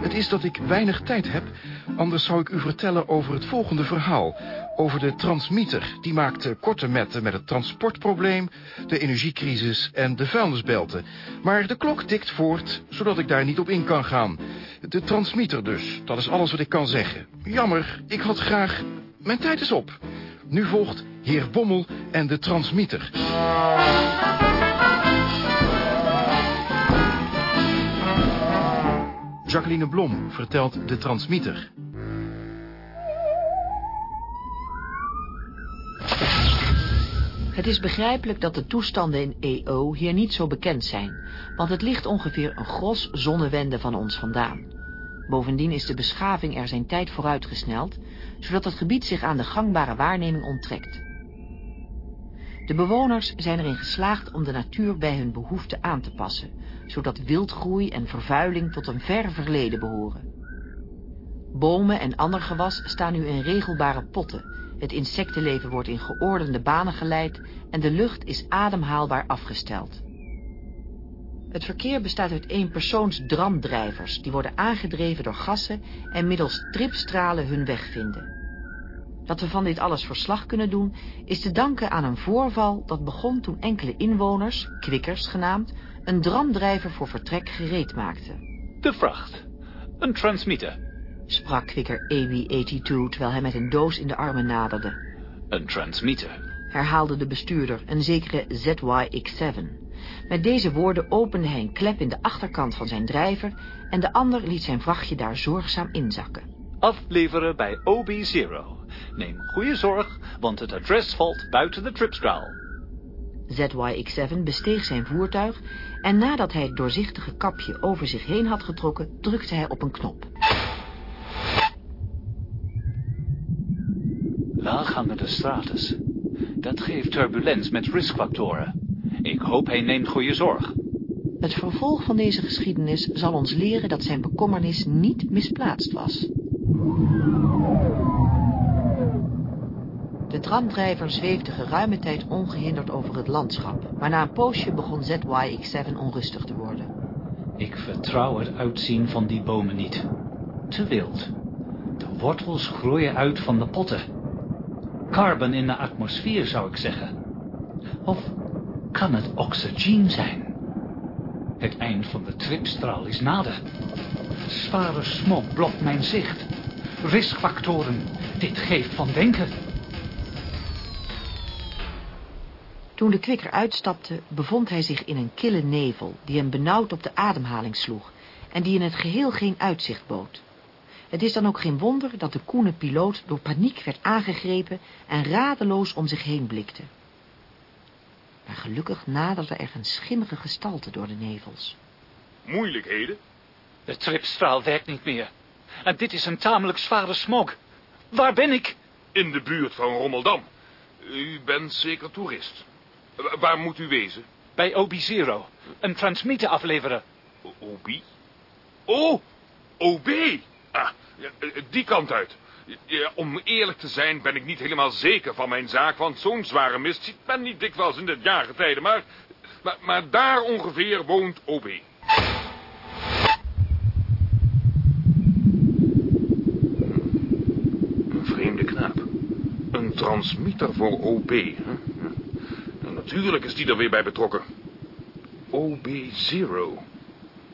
Het is dat ik weinig tijd heb, anders zou ik u vertellen over het volgende verhaal. Over de transmitter, die maakt korte metten met het transportprobleem, de energiecrisis en de vuilnisbelten. Maar de klok tikt voort, zodat ik daar niet op in kan gaan. De transmitter dus, dat is alles wat ik kan zeggen. Jammer, ik had graag... Mijn tijd is op. Nu volgt heer Bommel en de transmitter. Jacqueline Blom vertelt de transmitter. Het is begrijpelijk dat de toestanden in EO hier niet zo bekend zijn, want het ligt ongeveer een gros zonnewende van ons vandaan. Bovendien is de beschaving er zijn tijd vooruitgesneld, zodat het gebied zich aan de gangbare waarneming onttrekt. De bewoners zijn erin geslaagd om de natuur bij hun behoeften aan te passen, zodat wildgroei en vervuiling tot een ver verleden behoren. Bomen en ander gewas staan nu in regelbare potten, het insectenleven wordt in geordende banen geleid en de lucht is ademhaalbaar afgesteld. Het verkeer bestaat uit eenpersoons dramdrijvers, die worden aangedreven door gassen en middels tripstralen hun weg vinden. Dat we van dit alles verslag kunnen doen, is te danken aan een voorval dat begon toen enkele inwoners, kwikkers genaamd, een dramdrijver voor vertrek gereed maakten. De vracht. Een transmitter. Sprak kwikker AB82 terwijl hij met een doos in de armen naderde. Een transmitter. Herhaalde de bestuurder, een zekere ZYX7. Met deze woorden opende hij een klep in de achterkant van zijn drijver en de ander liet zijn vrachtje daar zorgzaam inzakken. Afleveren bij OB0. Neem goede zorg, want het adres valt buiten de tripstraal. ZYX7 besteeg zijn voertuig en nadat hij het doorzichtige kapje over zich heen had getrokken, drukte hij op een knop. Laaghangende stratus. Dat geeft turbulens met riskfactoren. Ik hoop hij neemt goede zorg. Het vervolg van deze geschiedenis zal ons leren dat zijn bekommernis niet misplaatst was. De tramdrijver zweefde geruime tijd ongehinderd over het landschap, maar na een poosje begon ZYX7 onrustig te worden. Ik vertrouw het uitzien van die bomen niet. Te wild. De wortels groeien uit van de potten. Carbon in de atmosfeer, zou ik zeggen. Of kan het oxygeen zijn? Het eind van de tripstraal is nader. Zware smok blokt mijn zicht. Riskfactoren. Dit geeft van denken. Toen de kwikker uitstapte, bevond hij zich in een kille nevel... die hem benauwd op de ademhaling sloeg... en die in het geheel geen uitzicht bood. Het is dan ook geen wonder dat de koene piloot door paniek werd aangegrepen... en radeloos om zich heen blikte. Maar gelukkig naderde er een schimmige gestalte door de nevels. Moeilijkheden? De tripstraal werkt niet meer. En dit is een tamelijk zware smog. Waar ben ik? In de buurt van Rommeldam. U bent zeker toerist. Wa- Waar moet u wezen? Bij OB0. Een transmitter afleveren. O- OB? Oh, OB. Ah, ja, eh, die kant uit. Ja, om eerlijk te zijn ben ik niet helemaal zeker van mijn zaak... want zo'n zware mist ziet men niet dikwijls in dit jaargetijde... Maar, maar, maar daar ongeveer woont OB. Een vreemde knaap. Een transmitter voor OB. Hè? Natuurlijk is die er weer bij betrokken. OB0.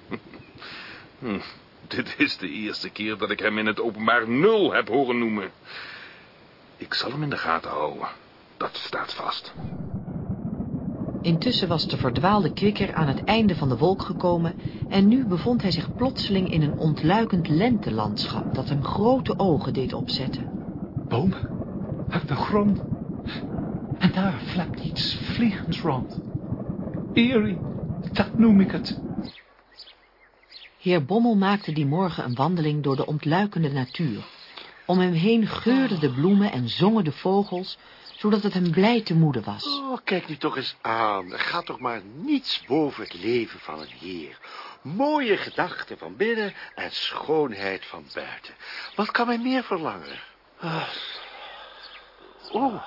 Hm, dit is de eerste keer dat ik hem in het openbaar nul heb horen noemen. Ik zal hem in de gaten houden. Dat staat vast. Intussen was de verdwaalde kwikker aan het einde van de wolk gekomen... en nu bevond hij zich plotseling in een ontluikend lentelandschap... dat hem grote ogen deed opzetten. Bomen. Uit de grond. En daar flapt iets vliegends rond. Eerie. Dat noem ik het. Heer Bommel maakte die morgen een wandeling door de ontluikende natuur. Om hem heen geurden de bloemen en zongen de vogels... zodat het hem blij te moede was. Oh, kijk nu toch eens aan. Er gaat toch maar niets boven het leven van een heer. Mooie gedachten van binnen en schoonheid van buiten. Wat kan men meer verlangen? Ah. Oh,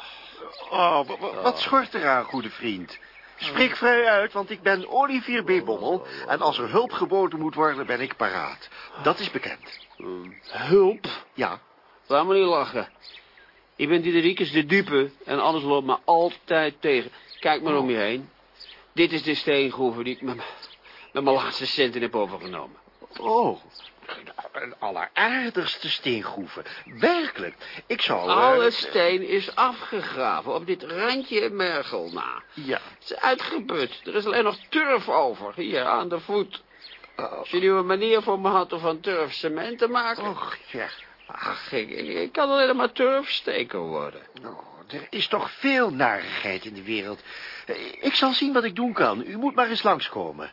Oh, wa- wa- wat schort eraan, goede vriend? Spreek vrij uit, want ik ben Olivier B. Bommel... en als er hulp geboden moet worden, ben ik paraat. Dat is bekend. Hulp? Ja, Laat me niet lachen. Ik ben Diederikes de dupe en alles loopt me altijd tegen. Kijk maar om je heen. Dit is de steengroeven die ik met, met mijn laatste centen heb overgenomen. oh... Een alleraardigste steengroeven. Werkelijk. Ik zou... eh, Alle steen is afgegraven op dit randje mergel na. Ja. Het is uitgeput. Er is alleen nog turf over, hier aan de voet. Als je nu een manier voor me had om van turf cement te maken... Och, ja. Ach, ik, ik, kan alleen maar turfsteker worden. Oh, er is toch veel narigheid in de wereld. Ik zal zien wat ik doen kan. U moet maar eens langskomen.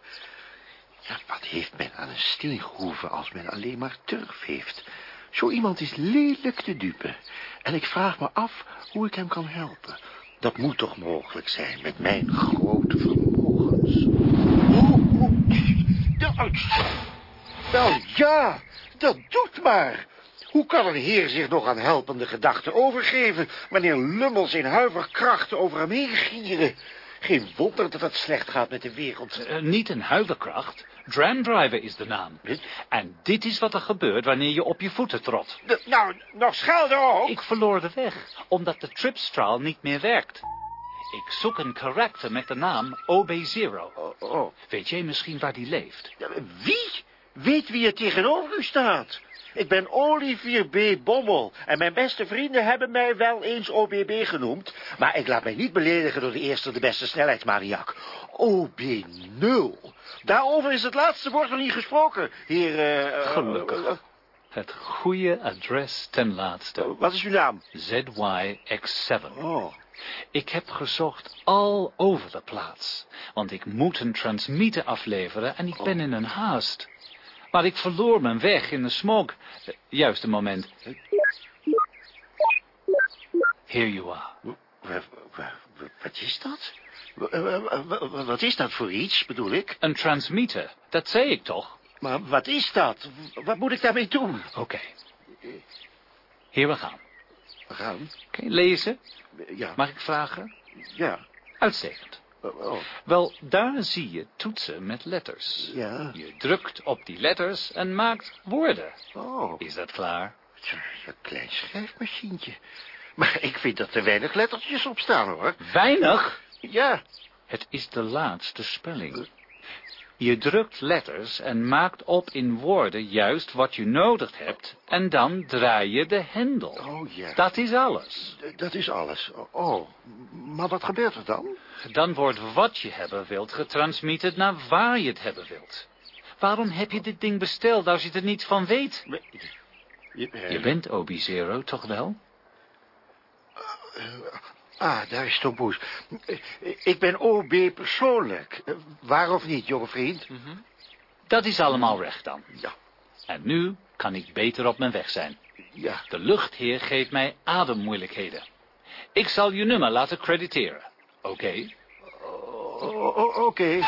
Wat heeft men aan een steengroeve als men alleen maar turf heeft? Zo iemand is lelijk te dupe. En ik vraag me af hoe ik hem kan helpen. Dat moet toch mogelijk zijn met mijn grote vermogens. Oh, oh, ja, wel ja, dat doet maar. Hoe kan een heer zich nog aan helpende gedachten overgeven... wanneer lummels in huiverkrachten over hem heen gieren? Geen wonder dat het slecht gaat met de wereld. Eh, niet een huiverkracht. Dramdriver is de naam. En dit is wat er gebeurt wanneer je op je voeten trot. De- nou, nog schelden ook. Ik verloor de weg, omdat de tripstraal niet meer werkt. Ik zoek een karakter met de naam OB0. Oh, oh. Weet jij misschien waar die leeft? Wie? Weet wie er tegenover u staat? Ik ben Olivier B. Bommel en mijn beste vrienden hebben mij wel eens OBB genoemd, maar ik laat mij niet beledigen door de eerste de beste snelheidsmaniak. OB0. Daarover is het laatste woord nog niet gesproken, heer... eh, Gelukkig. eh, Het goede adres ten laatste. wat is uw naam? ZYX7. Oh, Ik heb gezocht al over de plaats. Want ik moet een transmitter afleveren en ik ben in een haast. Maar ik verloor mijn weg in de smog. Juist een moment. Here you are. wa- wa- wa- wat is dat? Wa- wa- wa- wa- Wat is dat voor iets, bedoel ik? Een transmitter, dat zei ik toch? Maar wat is dat? Wat moet ik daarmee doen? Oké. Hier we gaan. We gaan. Je lezen? Ja, Mag ik vragen? ja. Uitstekend. Oh, Wel, daar zie je toetsen met letters. ja. Je drukt op die letters en maakt woorden. Oh, Is dat klaar? een klein schrijfmachientje. Maar ik vind dat er weinig lettertjes op staan, hoor. Weinig? Ja, Het is de laatste spelling. Je drukt letters en maakt op in woorden juist wat je nodig hebt... en dan draai je de hendel. oh ja. Dat is alles. D- dat is alles. Oh, maar wat gebeurt er dan? Dan wordt wat je hebben wilt getransmitterd naar waar je het hebben wilt. Waarom heb je dit ding besteld als je er niets van weet? Je, eh, Je bent Obi-Zero, toch wel? Ah, daar is Tom Poes. Ik ben OB persoonlijk. Waar of niet, jonge vriend? Dat is allemaal recht dan. Ja, En nu kan ik beter op mijn weg zijn. ja. De luchtheer geeft mij ademmoeilijkheden. Ik zal je nummer laten crediteren. Oké? Oké.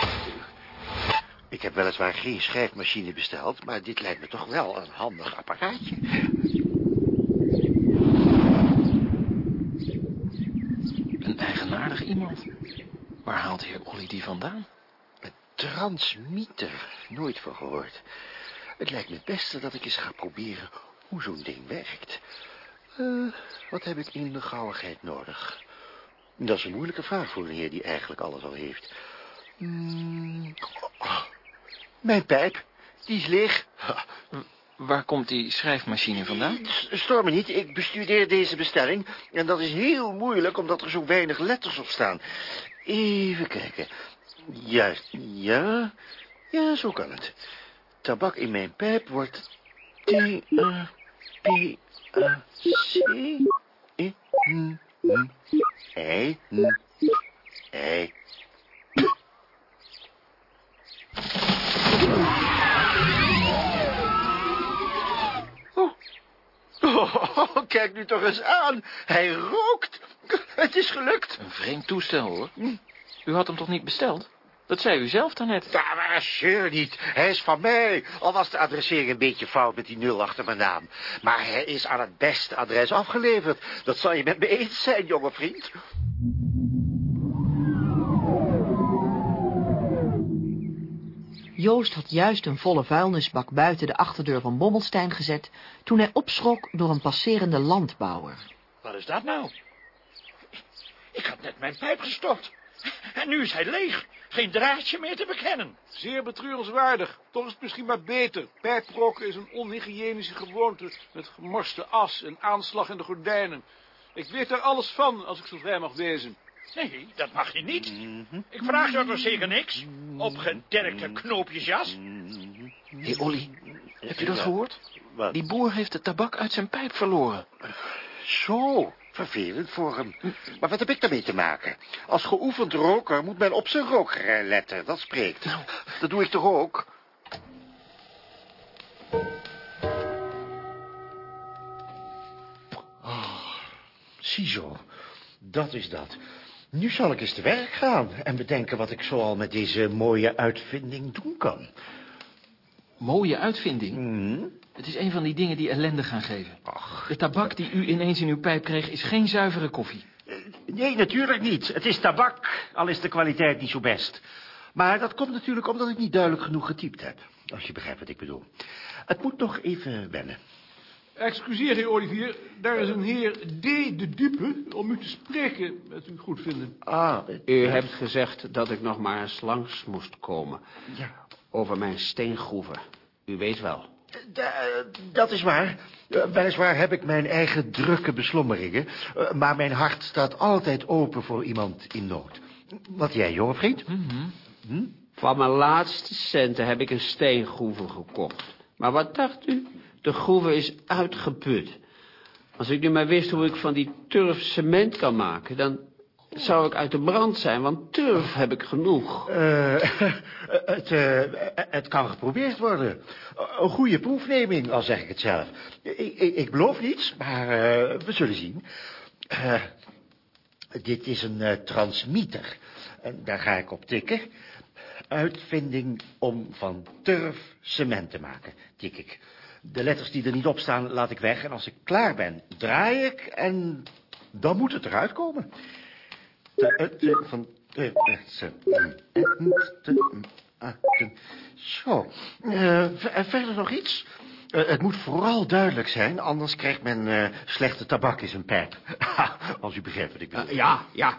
Ik heb weliswaar geen schrijfmachine besteld, maar dit lijkt me toch wel een handig apparaatje. Een eigenaardig Waar haalt heer Olly die vandaan? Een transmitter, nooit van gehoord. Het lijkt me het beste dat ik eens ga proberen hoe zo'n ding werkt. Eh, wat heb ik in de gauwigheid nodig? Dat is een moeilijke vraag voor een heer die eigenlijk alles al heeft. Hmm, oh, mijn pijp, die is leeg. Waar komt die schrijfmachine vandaan? S- Stoor me niet, ik bestudeer deze bestelling. En dat is heel moeilijk, omdat er zo weinig letters op staan. Even kijken. Juist, ja. Ja, zo kan het. Tabak in mijn pijp wordt T-A-P-A-C. E, N, Oh, kijk nu toch eens aan. Hij rookt. Het is gelukt. Een vreemd toestel, hoor. U had hem toch niet besteld? Dat zei u zelf daarnet. Ja, maar sure niet. Hij is van mij. Al was de adressering een beetje fout met die nul achter mijn naam. Maar hij is aan het beste adres afgeleverd. Dat zal je met me eens zijn, jonge vriend. Joost had juist een volle vuilnisbak buiten de achterdeur van Bommelstein gezet... toen hij opschrok door een passerende landbouwer. Wat is dat nou? Ik had net mijn pijp gestopt. En nu is hij leeg. Geen draadje meer te bekennen. Zeer betreurenswaardig. Toch is het misschien maar beter. Pijprokken is een onhygiënische gewoonte met gemorste as en aanslag in de gordijnen. Ik weet daar alles van, als ik zo vrij mag wezen. Nee, dat mag je niet. Ik vraag je toch zeker niks? Opgederkte knoopjesjas. Hé, hey, Olly, heb je dat gehoord? Wat? Die boer heeft de tabak uit zijn pijp verloren. Zo, vervelend voor hem. Maar wat heb ik daarmee te maken? Als geoefend roker moet men op zijn rook letten. Dat spreekt. Dat doe ik toch ook? Oh, ziezo, dat is dat. Nu zal ik eens te werk gaan en bedenken wat ik zoal met deze mooie uitvinding doen kan. Mooie uitvinding. Hm? Het is een van die dingen die ellende gaan geven. De tabak die u ineens in uw pijp kreeg is geen zuivere koffie. Nee, natuurlijk niet. Het is tabak, al is de kwaliteit niet zo best. Maar dat komt natuurlijk omdat ik niet duidelijk genoeg getypt heb. Als je begrijpt wat ik bedoel. Het moet nog even wennen. Excuseer, heer Olivier. Daar is een heer D. de Dupe om u te spreken, met u goed vinden. Ah, U hebt gezegd dat ik nog maar eens langs moest komen. ja. Over mijn steengroeven. U weet wel. Da- dat is waar. Eh, weliswaar heb ik mijn eigen drukke beslommeringen... eh, maar mijn hart staat altijd open voor iemand in nood. Wat jij, jonge vriend? Van mijn laatste centen heb ik een steengroeve gekocht. Maar wat dacht u? De groeve is uitgeput. Als ik nu maar wist hoe ik van die turf cement kan maken... dan zou ik uit de brand zijn, want turf heb ik genoeg. Eh, het, eh, het kan geprobeerd worden. Een goede proefneming, al zeg ik het zelf. Ik, ik, ik beloof niets, maar eh, we zullen zien. Eh, dit is een eh, transmitter. En daar ga ik op tikken. Uitvinding om van turf cement te maken, tik ik. De letters die er niet op staan, laat ik weg. En als ik klaar ben, draai ik en dan moet het eruit komen. Van. Zo, ver- verder nog iets? Eh, het moet vooral duidelijk zijn, anders krijgt men eh, slechte tabak in zijn pijp. als u begrijpt wat ik bedoel. Eh, ja, ja.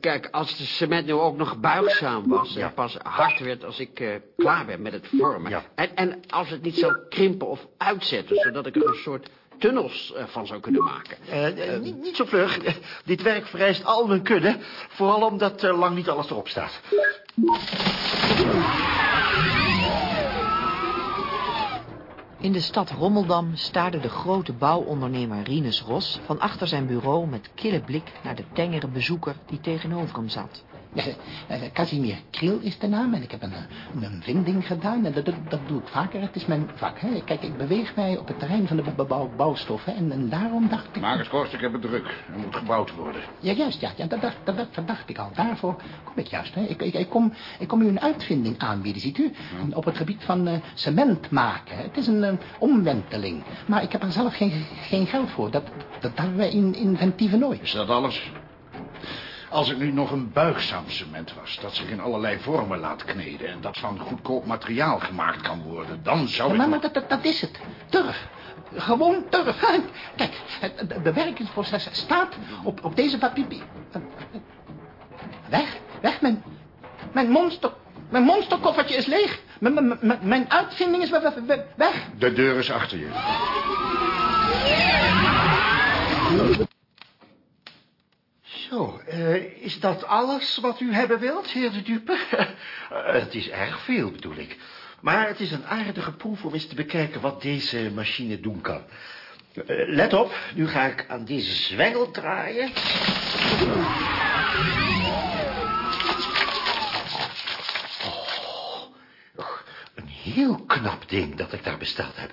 Kijk, als de cement nu ook nog buigzaam was... Ja. en pas hard werd als ik klaar ben met het vormen... Ja. En, en als het niet zou krimpen of uitzetten... zodat ik er een soort tunnels van zou kunnen maken. Niet, niet zo vlug. Dit werk vereist al mijn kunnen. Vooral omdat eh, lang niet alles erop staat. In de stad Rommeldam staarde de grote bouwondernemer Rinus Ros... van achter zijn bureau met kille blik naar de tengere bezoeker die tegenover hem zat. Eh, Casimir Kriel is de naam en ik heb een, eh, een vinding gedaan. En dat, dat, dat doe ik vaker, het is mijn vak. Hè. Kijk, ik beweeg mij op het terrein van de bouw, bouwstoffen en, en daarom dacht ik... Maak eens kort, ik heb het druk. Er moet gebouwd worden. Ja, juist, ja, ja dat, dat, dat, verdacht ik al. Daarvoor kom ik juist. Hè. Ik, ik, ik, kom, ik kom u een uitvinding aanbieden, ziet u? Op het gebied van eh, cement maken. Het is een omwenteling. Maar ik heb er zelf geen, geen geld voor. Dat, dat hebben wij in inventieve nooit. Is dat alles? Als het nu nog een buigzaam cement was, dat zich in allerlei vormen laat kneden... en dat van goedkoop materiaal gemaakt kan worden, dan zou Ja, ik... maar, maar dat, dat, dat is het. Turf. Gewoon turf. Kijk, het bewerkingsproces staat op, op deze papier... Weg, weg, mijn, mijn monster... Mijn monsterkoffertje is leeg. Mijn, uitvinding is we- we- we- weg. De deur is achter je. Zo, eh, is dat alles wat u hebben wilt, heer de Dupe? Eh, het is erg veel, bedoel ik. Maar het is een aardige proef om eens te bekijken wat deze machine doen kan. Eh, let op, nu ga ik aan deze zwengel draaien. Oh, een heel knap ding dat ik daar besteld heb.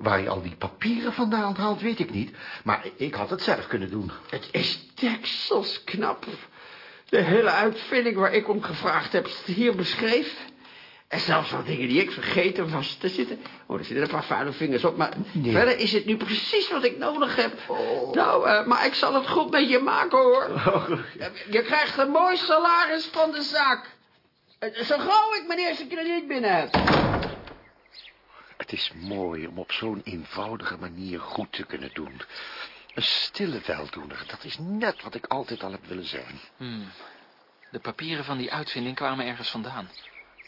Waar je al die papieren vandaan haalt, weet ik niet. Maar ik had het zelf kunnen doen. Het is deksels knap. De hele uitvinding waar ik om gevraagd heb, hier beschreven. En zelfs wat dingen die ik vergeten was te zitten. Oh, er zitten een paar vuile vingers op, maar Nee. verder is het nu precies wat ik nodig heb. Nou, eh, maar ik zal het goed met je maken, hoor. Je krijgt een mooi salaris van de zaak. Eh, Zo gauw ik mijn eerste krediet binnen heb. Het is mooi om op zo'n eenvoudige manier goed te kunnen doen. Een stille weldoener, dat is net wat ik altijd al heb willen zijn. Hmm. De papieren van die uitvinding kwamen ergens vandaan.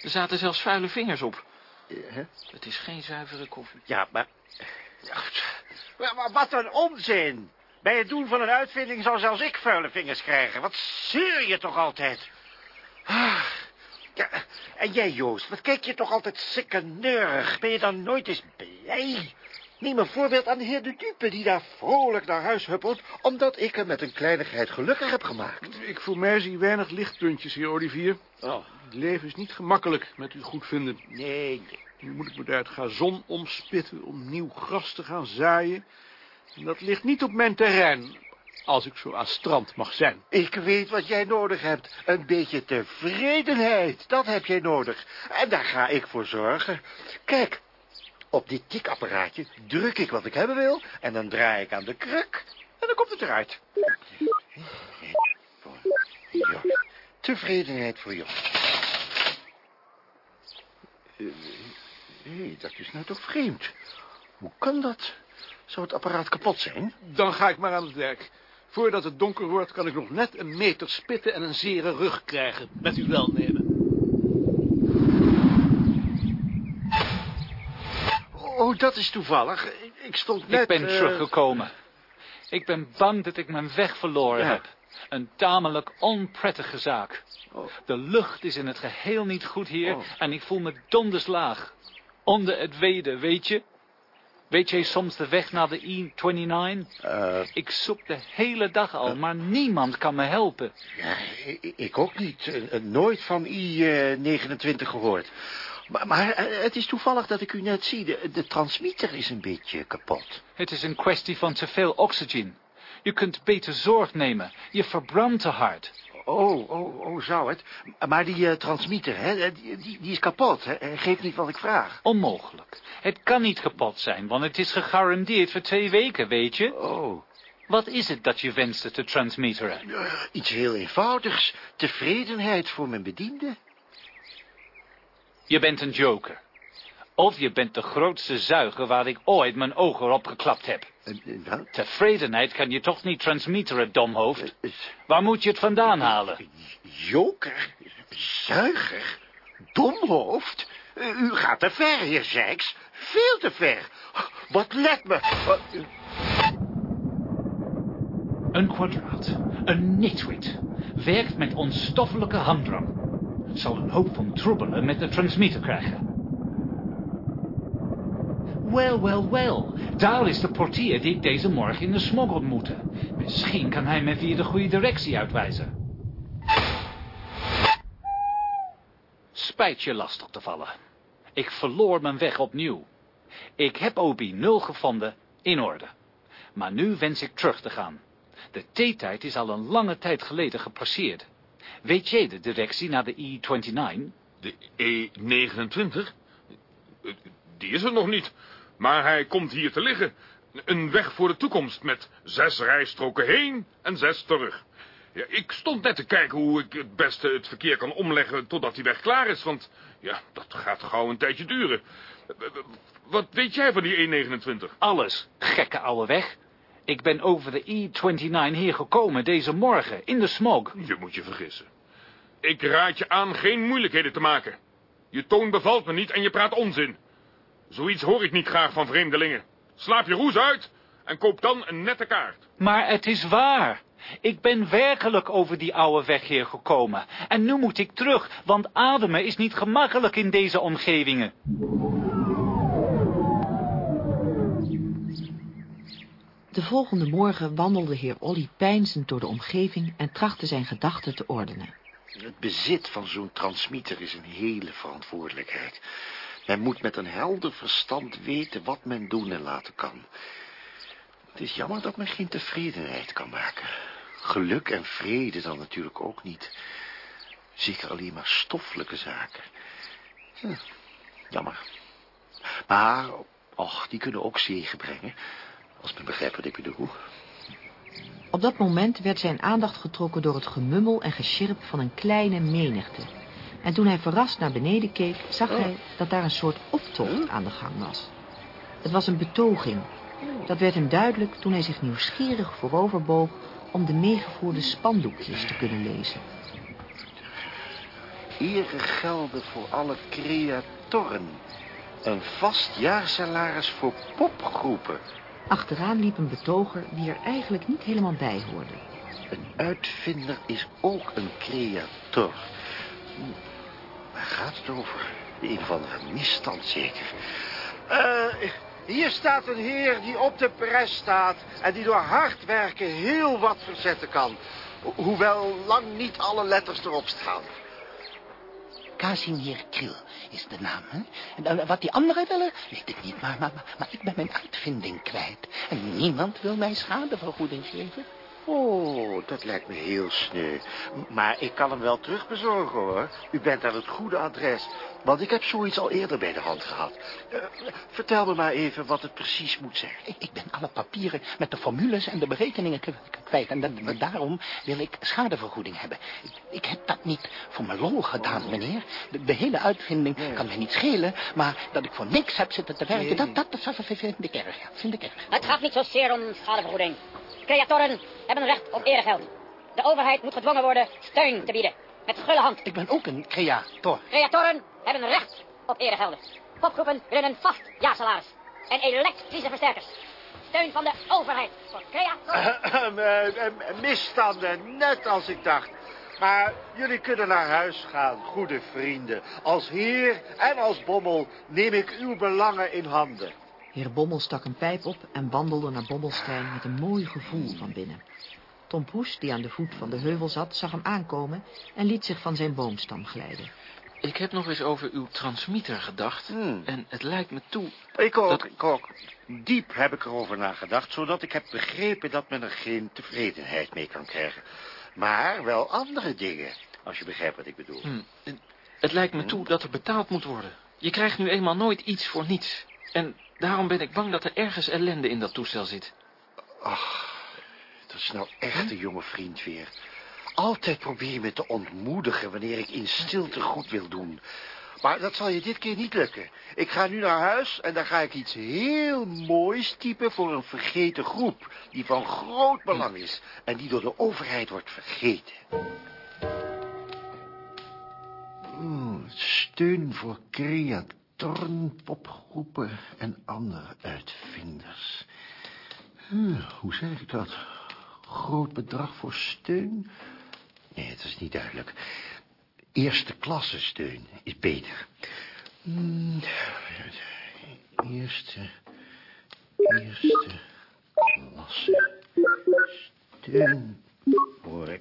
Er zaten zelfs vuile vingers op. hè? Het is geen zuivere koffie. Ja, maar... Ja, maar wat een onzin! Bij het doen van een uitvinding zou zelfs ik vuile vingers krijgen. Wat zeur je toch altijd? Ah, Ja, en jij, Joost, wat kijk je toch altijd sikkeneurig? Ben je dan nooit eens blij? Neem een voorbeeld aan de heer de Dupe, die daar vrolijk naar huis huppelt... omdat ik hem met een kleinigheid gelukkig heb gemaakt. Ik voor mij zie weinig lichtpuntjes, heer Olivier. Oh, Het leven is niet gemakkelijk met uw goedvinden. nee, nee. Nu moet ik me daar het gazon omspitten om nieuw gras te gaan zaaien. En dat ligt niet op mijn terrein, als ik zo aan strand mag zijn. Ik weet wat jij nodig hebt. Een beetje tevredenheid, dat heb jij nodig. En daar ga ik voor zorgen. Kijk, op dit tikapparaatje druk ik wat ik hebben wil... en dan draai ik aan de kruk en dan komt het eruit. Tevredenheid voor jou. Hé, dat is nou toch vreemd. Hoe kan dat? Zou het apparaat kapot zijn? Dan ga ik maar aan het werk. Voordat het donker wordt, kan ik nog net een meter spitten en een zere rug krijgen. Met uw welnemen. Oh, dat is toevallig. Ik, stond net... ik ben eh, teruggekomen. Ik ben bang dat ik mijn weg verloren Ja. heb. Een tamelijk onprettige zaak. Oh. De lucht is in het geheel niet goed hier Oh. en ik voel me donderslaag. Onder het weden, weet je? Weet jij soms de weg naar de E29? eh, Ik zoek de hele dag al, maar niemand kan me helpen. ja, ik, ook niet. Eh, eh, nooit van I-29 gehoord. Maar, maar eh, het is toevallig dat ik u net zie. De, de transmitter is een beetje kapot. Het is een kwestie van te veel oxygen. Je kunt beter zorg nemen. Je verbrandt te hard. Oh, oh, oh, zou het. Maar die eh, transmitter, hè, eh, die, die, is kapot. Hè? Eh, Geef niet wat ik vraag. Onmogelijk. Het kan niet kapot zijn, want het is gegarandeerd voor twee weken, weet je? Oh, Wat is het dat je wenste te transmitteren? iets heel eenvoudigs. Tevredenheid voor mijn bediende. Je bent een joker. Of je bent de grootste zuiger waar ik ooit mijn ogen op geklapt heb. Eh, eh, Tevredenheid kan je toch niet transmitteren, domhoofd? eh, Waar moet je het vandaan halen? Joker? Zuiger? Domhoofd? U gaat te ver, heer Zijks. Veel te ver. Wat let me. Wat- Een kwadraat, een nitwit, werkt met onstoffelijke hamdrang. Zal een hoop van troebelen met de transmitter krijgen. Wel, wel, wel. Daar is de portier die ik deze morgen in de smog ontmoette. Misschien kan hij me via de goede directie uitwijzen. Spijt je lastig te vallen. Ik verloor mijn weg opnieuw. Ik heb OB0 gevonden, in orde. Maar nu wens ik terug te gaan. De theetijd is al een lange tijd geleden gepasseerd. Weet jij de directie naar de E29? De E29? Eh, Die is er nog niet. Maar hij komt hier te liggen. Een weg voor de toekomst met zes rijstroken heen en zes terug. Ja, ik stond net te kijken hoe ik het beste het verkeer kan omleggen totdat die weg klaar is. Want ja, dat gaat gauw een tijdje duren. Wat weet jij van die E29? Alles, gekke oude weg. Ik ben over de E29 hier gekomen deze morgen, in de smog. Je moet je vergissen. Ik raad je aan geen moeilijkheden te maken. Je toon bevalt me niet en je praat onzin. Zoiets hoor ik niet graag van vreemdelingen. Slaap je roes uit en koop dan een nette kaart. Maar het is waar. Ik ben werkelijk over die oude weg hier gekomen. En nu moet ik terug, want ademen is niet gemakkelijk in deze omgevingen. De volgende morgen wandelde heer Olly peinzend door de omgeving en trachtte zijn gedachten te ordenen. Het bezit van zo'n transmitter is een hele verantwoordelijkheid. Men moet met een helder verstand weten wat men doen en laten kan. Het is jammer dat men geen tevredenheid kan maken. Geluk en vrede dan natuurlijk ook niet. Zeker alleen maar stoffelijke zaken. Hm, jammer. Maar, och, die kunnen ook zegen brengen. Als men begrijpt wat ik bedoel. Op dat moment werd zijn aandacht getrokken door het gemummel en gesjirp van een kleine menigte. En toen hij verrast naar beneden keek, zag hij dat daar een soort optocht aan de gang was. Het was een betoging. Dat werd hem duidelijk toen hij zich nieuwsgierig vooroverboog om de meegevoerde spandoekjes te kunnen lezen. Ere gelden voor alle creatoren. Een vast jaarsalaris voor popgroepen. Achteraan liep een betoger die er eigenlijk niet helemaal bij hoorde. Een uitvinder is ook een creator. Waar gaat het over? Een van de misstand zeker. Eh, hier staat een heer die op de pres staat... en die door hard werken heel wat verzetten kan. Ho- Hoewel lang niet alle letters erop staan. Casimir Kriel is de naam, hè? En wat die anderen willen, weet ik niet, maar, maar, maar, maar ik ben mijn uitvinding kwijt. En niemand wil mij schadevergoeding geven. Oh, dat lijkt me heel sneu. Maar ik kan hem wel terugbezorgen, hoor. U bent aan het goede adres. Want ik heb zoiets al eerder bij de hand gehad. Eh, vertel me maar even wat het precies moet zijn. Ik, ik ben alle papieren met de formules en de berekeningen kwijt. En da- daarom wil ik schadevergoeding hebben. Ik, ik heb dat niet voor mijn lol gedaan, meneer. De, de hele uitvinding kan mij niet schelen. Maar dat ik voor niks heb zitten te werken, dat, dat, dat vind ik erg. Vind ik erg. Het gaat niet zozeer om schadevergoeding. Creatoren hebben een recht op eregeld. De overheid moet gedwongen worden steun te bieden. Met gulle hand. Ik ben ook een creator. Creatoren hebben een recht op eregelden. Popgroepen willen een vast jaarsalaris. En elektrische versterkers. Steun van de overheid voor creatoren. Ahem, eh, eh, misstanden, net als ik dacht. Maar jullie kunnen naar huis gaan, goede vrienden. Als heer en als bommel neem ik uw belangen in handen. Heer Bommel stak een pijp op en wandelde naar Bommelstein met een mooi gevoel van binnen. Tom Poes, die aan de voet van de heuvel zat, zag hem aankomen en liet zich van zijn boomstam glijden. Ik heb nog eens over uw transmitter gedacht. Hmm. En het lijkt me toe... Ik ook, Dat- ik ook. Diep heb ik erover nagedacht, zodat ik heb begrepen dat men er geen tevredenheid mee kan krijgen. Maar wel andere dingen, als je begrijpt wat ik bedoel. Hm, en Het lijkt me toe dat er betaald moet worden. Je krijgt nu eenmaal nooit iets voor niets. En daarom ben ik bang dat er ergens ellende in dat toestel zit. Ach, dat is nou echt een jonge vriend weer. Altijd probeer je me te ontmoedigen wanneer ik in stilte goed wil doen. Maar dat zal je dit keer niet lukken. Ik ga nu naar huis en dan ga ik iets heel moois typen voor een vergeten groep... die van groot belang is en die door de overheid wordt vergeten. Hmm, steun voor creatoren, popgroepen en andere uitvinders. Hm, hoe zeg ik dat? Groot bedrag voor steun? Nee, het is niet duidelijk. Eerste klasse steun is beter. Hm, Eerste... Eerste klasse steun voor...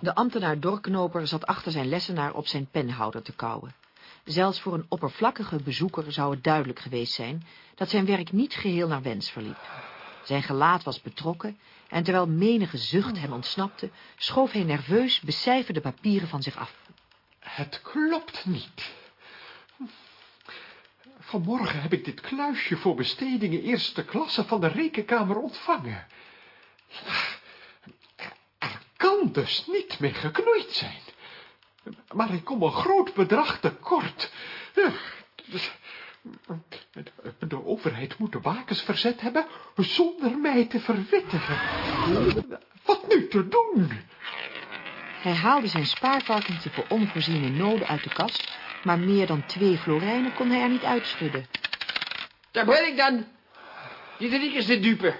De ambtenaar Dorknoper zat achter zijn lessenaar op zijn penhouder te kauwen. Zelfs voor een oppervlakkige bezoeker zou het duidelijk geweest zijn dat zijn werk niet geheel naar wens verliep. Zijn gelaat was betrokken en terwijl menige zucht hem ontsnapte, schoof hij nerveus becijferde papieren van zich af. Het klopt niet. Vanmorgen heb ik dit kluisje voor bestedingen eerste klasse van de rekenkamer ontvangen. Er kan dus niet meer geknoeid zijn. Maar ik kom een groot bedrag tekort. Dus, De overheid moet de wakens verzet hebben zonder mij te verwittigen. Wat nu te doen? Hij haalde zijn spaarvarkentje voor onvoorziene noden uit de kast, maar meer dan twee florijnen kon hij er niet uitschudden. Daar ben ik dan. Diederik is de dupe.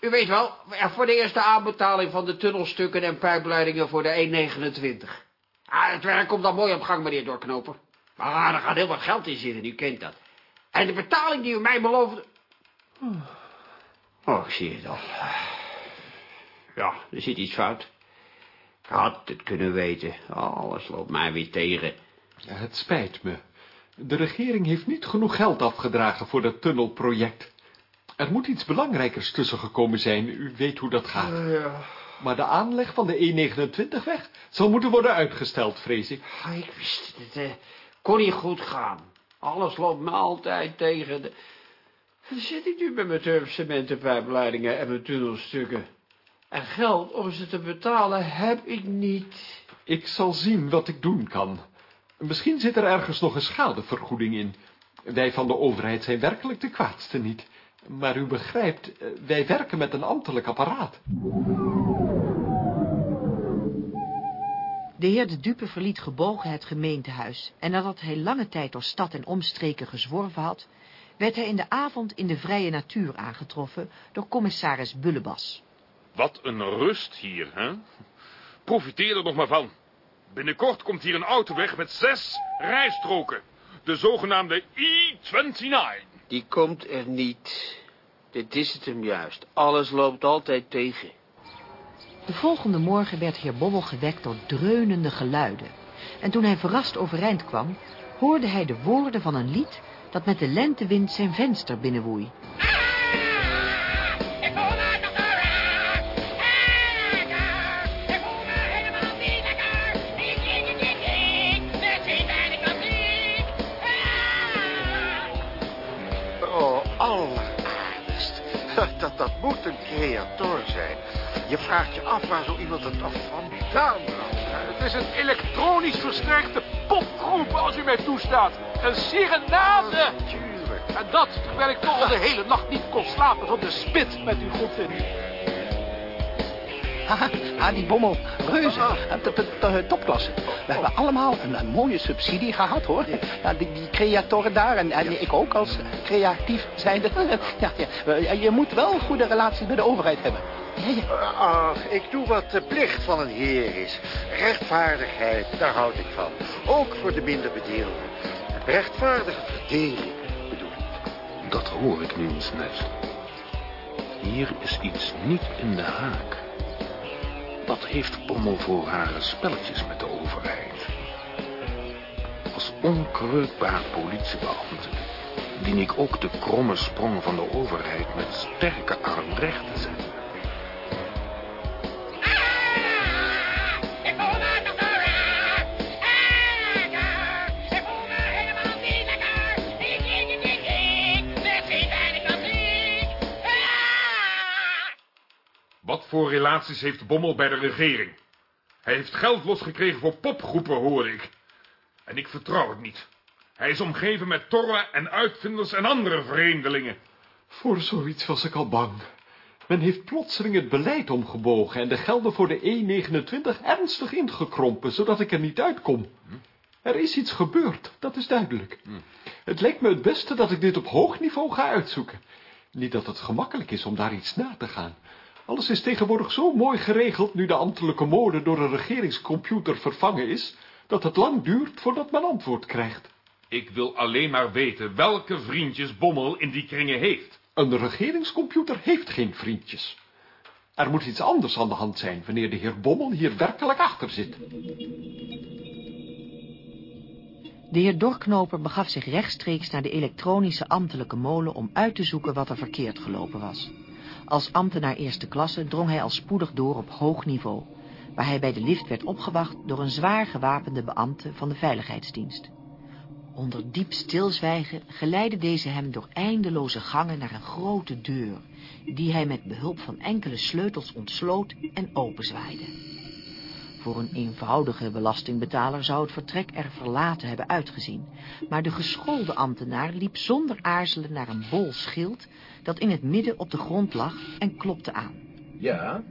U weet wel, voor de eerste aanbetaling van de tunnelstukken en pijpleidingen voor de E29. Ah, het werk komt dan mooi op gang, meneer Doorknoper. Maar er gaat heel wat geld in zitten, u kent dat. En de betaling die u mij beloofde... Oh, ik zie het al. Ja, er zit iets fout. Ik had het kunnen weten. Alles loopt mij weer tegen. Ja, het spijt me. De regering heeft niet genoeg geld afgedragen voor dat tunnelproject. Er moet iets belangrijkers tussen gekomen zijn. U weet hoe dat gaat. Maar de aanleg van de E29-weg zal moeten worden uitgesteld, vrees ik. Ah, Ik wist het, het eh, kon niet goed gaan. Alles loopt me altijd tegen. De... Dan zit ik nu met mijn turf cementenpijpleidingen en mijn tunnelstukken. En geld om ze te betalen heb ik niet. Ik zal zien wat ik doen kan. Misschien zit er ergens nog een schadevergoeding in. Wij van de overheid zijn werkelijk de kwaadste niet. Maar u begrijpt, eh, wij werken met een ambtelijk apparaat. De heer de Dupe verliet gebogen het gemeentehuis en nadat hij lange tijd door stad en omstreken gezworven had, werd hij in de avond in de vrije natuur aangetroffen door commissaris Bullebas. Wat een rust hier, hè? Profiteer er nog maar van. Binnenkort komt hier een autoweg met zes rijstroken. De zogenaamde E29. Die komt er niet. Dit is het hem juist. Alles loopt altijd tegen. De volgende morgen werd heer Bobbel gewekt door dreunende geluiden. En toen hij verrast overeind kwam, hoorde hij de woorden van een lied dat met de lentewind zijn venster binnenwoei. Oh, alleraardigst. Dat, dat moet een creator zijn. Je vraagt je af waar zo iemand het toch vandaan haalt. Het is een elektronisch versterkte popgroep, als u mij toestaat. Een serenade. En dat terwijl ik toch al de hele nacht niet kon slapen van de spit met uw goedvinding. Haha, ah, die bommel, reuze, eh, t- t- t- topklasse. We hebben allemaal een, een mooie subsidie gehad, hoor. Ja, die, die creatoren daar en, en ik ook als creatief zijnde. Ja, ja, eh, je moet wel goede relaties met de overheid hebben. Ja. Ach, ik doe wat de plicht van een heer is. Rechtvaardigheid, daar houd ik van. Ook voor de minder bedeelden. Rechtvaardige verdeling, bedoel ik. Dat hoor ik nu eens net. Hier is iets niet in de haak. Wat heeft Bommel voor rare spelletjes met de overheid? Als onkreukbaar politiebeambte dien ik ook de kromme sprong van de overheid met sterke arm recht te zetten. Voor relaties heeft Bommel bij de regering? Hij heeft geld losgekregen voor popgroepen, hoor ik. En ik vertrouw het niet. Hij is omgeven met torren en uitvinders en andere vreemdelingen. Voor zoiets was ik al bang. Men heeft plotseling het beleid omgebogen en de gelden voor de E29 ernstig ingekrompen, zodat ik er niet uitkom. Er is iets gebeurd, dat is duidelijk. Het lijkt me het beste dat ik dit op hoog niveau ga uitzoeken. Niet dat het gemakkelijk is om daar iets na te gaan. Alles is tegenwoordig zo mooi geregeld, nu de ambtelijke mode door een regeringscomputer vervangen is, dat het lang duurt voordat men antwoord krijgt. Ik wil alleen maar weten welke vriendjes Bommel in die kringen heeft. Een regeringscomputer heeft geen vriendjes. Er moet iets anders aan de hand zijn wanneer de heer Bommel hier werkelijk achter zit. De heer Dorknoper begaf zich rechtstreeks naar de elektronische ambtelijke molen om uit te zoeken wat er verkeerd gelopen was. Als ambtenaar eerste klasse drong hij al spoedig door op hoog niveau, waar hij bij de lift werd opgewacht door een zwaar gewapende beambte van de veiligheidsdienst. Onder diep stilzwijgen geleidde deze hem door eindeloze gangen naar een grote deur, die hij met behulp van enkele sleutels ontsloot en openzwaaide. Voor een eenvoudige belastingbetaler zou het vertrek er verlaten hebben uitgezien, maar de geschoolde ambtenaar liep zonder aarzelen naar een bol schild dat in het midden op de grond lag en klopte aan. Ja?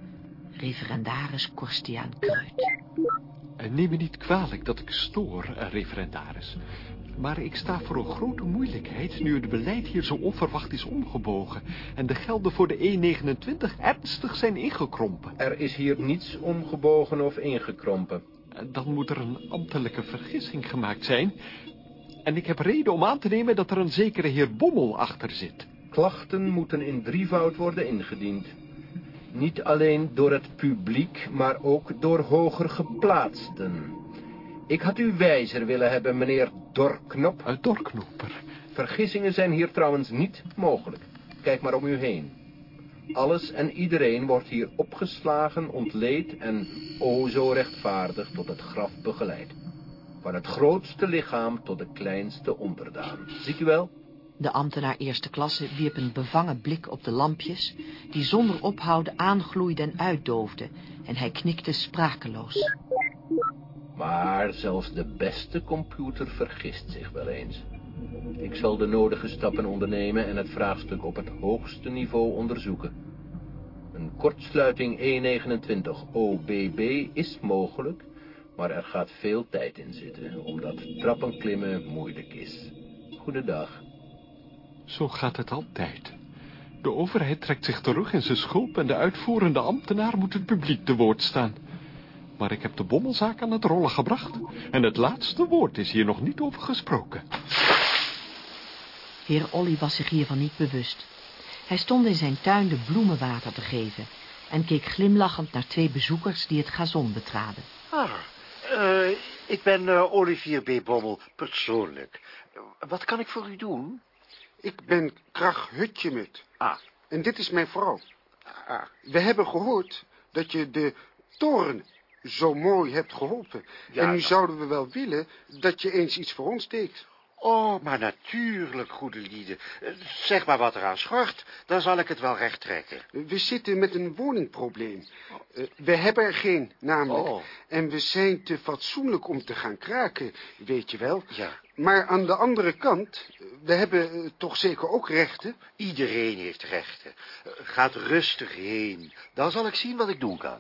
Referendaris Korstiaan Kreut. En neem me niet kwalijk dat ik stoor, eh, referendaris. Maar ik sta voor een grote moeilijkheid nu het beleid hier zo onverwacht is omgebogen en de gelden voor de E29 ernstig zijn ingekrompen. Er is hier niets omgebogen of ingekrompen. Eh, Dan moet er een ambtelijke vergissing gemaakt zijn. En ik heb reden om aan te nemen dat er een zekere heer Bommel achter zit. Klachten moeten in drievoud worden ingediend. Niet alleen door het publiek, maar ook door hoger geplaatsten. Ik had u wijzer willen hebben, meneer Dorknop. Uit Dorknoper. Vergissingen zijn hier trouwens niet mogelijk. Kijk maar om u heen. Alles en iedereen wordt hier opgeslagen, ontleed en o zo rechtvaardig tot het graf begeleid. Van het grootste lichaam tot de kleinste onderdaan. Ziet u wel? De ambtenaar eerste klasse wierp een bevangen blik op de lampjes, die zonder ophouden aangloeiden en uitdoofden, en hij knikte sprakeloos. Maar zelfs de beste computer vergist zich wel eens. Ik zal de nodige stappen ondernemen en het vraagstuk op het hoogste niveau onderzoeken. Een kortsluiting E29 OBB is mogelijk, maar er gaat veel tijd in zitten, omdat trappenklimmen moeilijk is. Goedendag. Zo gaat het altijd. De overheid trekt zich terug in zijn schulp en de uitvoerende ambtenaar moet het publiek te woord staan. Maar ik heb de bommelzaak aan het rollen gebracht en het laatste woord is hier nog niet over gesproken. Heer Olly was zich hiervan niet bewust. Hij stond in zijn tuin de bloemen water te geven en keek glimlachend naar twee bezoekers die het gazon betraden. Ah, eh, ik ben eh, Olivier B. Bommel, persoonlijk. Wat kan ik voor u doen? Ik ben Krach Hutjemut. Ah. En dit is mijn vrouw. Ah. We hebben gehoord dat je de toren zo mooi hebt geholpen. Ja, en nu zouden we wel willen dat je eens iets voor ons deed. Oh, maar natuurlijk, goede lieden. Zeg maar wat eraan schort, dan zal ik het wel recht trekken. We zitten met een woningprobleem. Eh, we hebben er geen, namelijk. Oh. En we zijn te fatsoenlijk om te gaan kraken, weet je wel. Ja. Maar aan de andere kant, we hebben eh, toch zeker ook rechten? Iedereen heeft rechten. Eh, Gaat rustig heen, dan zal ik zien wat ik doen kan.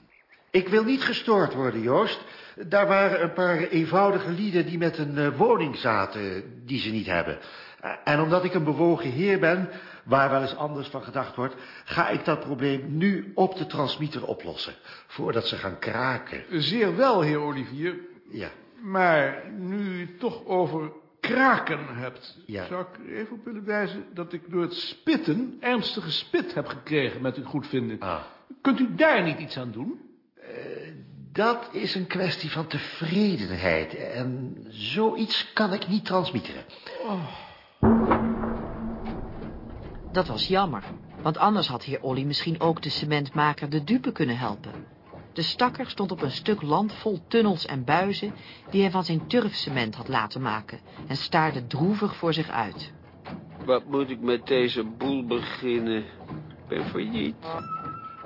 Ik wil niet gestoord worden, Joost. Daar waren een paar eenvoudige lieden die met een eh, woning zaten die ze niet hebben. Eh, en omdat ik een bewogen heer ben, waar wel eens anders van gedacht wordt, ga ik dat probleem nu op de transmitter oplossen, voordat ze gaan kraken. Zeer wel, heer Olivier. Ja. Maar nu u het toch over kraken hebt, Ja. zou ik even op willen wijzen dat ik door het spitten ernstige spit heb gekregen met uw goedvinden. Ah. Kunt u daar niet iets aan doen? Dat is een kwestie van tevredenheid en zoiets kan ik niet transmitteren. Dat was jammer, want anders had heer Olly misschien ook de cementmaker de dupe kunnen helpen. De stakker stond op een stuk land vol tunnels en buizen die hij van zijn turfcement had laten maken en staarde droevig voor zich uit. Wat moet ik met deze boel beginnen? Ik ben failliet.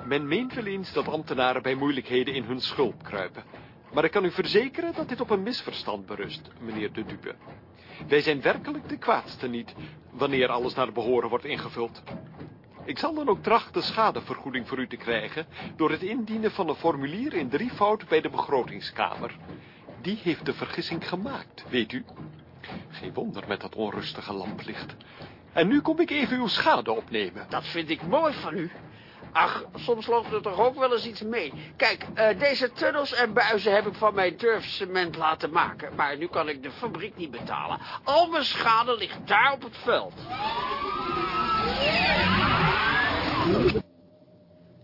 Men meent wel eens dat ambtenaren bij moeilijkheden in hun schulp kruipen. Maar ik kan u verzekeren dat dit op een misverstand berust, meneer de Dupe. Wij zijn werkelijk de kwaadste niet, wanneer alles naar behoren wordt ingevuld. Ik zal dan ook trachten schadevergoeding voor u te krijgen... door het indienen van een formulier in drievoud bij de begrotingskamer. Die heeft de vergissing gemaakt, weet u. Geen wonder met dat onrustige lamplicht. En nu kom ik even uw schade opnemen. Dat vind ik mooi van u. Ach, soms loopt er toch ook wel eens iets mee. Kijk, eh, deze tunnels en buizen heb ik van mijn turfcement laten maken. Maar nu kan ik de fabriek niet betalen. Al mijn schade ligt daar op het veld.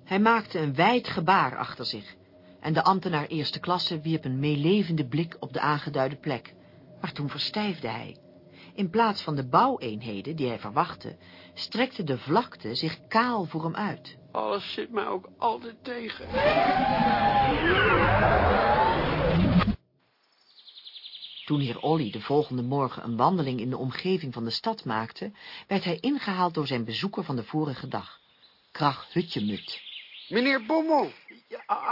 Hij maakte een wijd gebaar achter zich en de ambtenaar eerste klasse wierp een meelevende blik op de aangeduide plek. Maar toen verstijfde hij. In plaats van de bouweenheden die hij verwachtte, strekte de vlakte zich kaal voor hem uit. Alles zit mij ook altijd tegen. Toen heer Olly de volgende morgen een wandeling in de omgeving van de stad maakte, werd hij ingehaald door zijn bezoeker van de vorige dag, Krach Hutjemut. Meneer Bommel,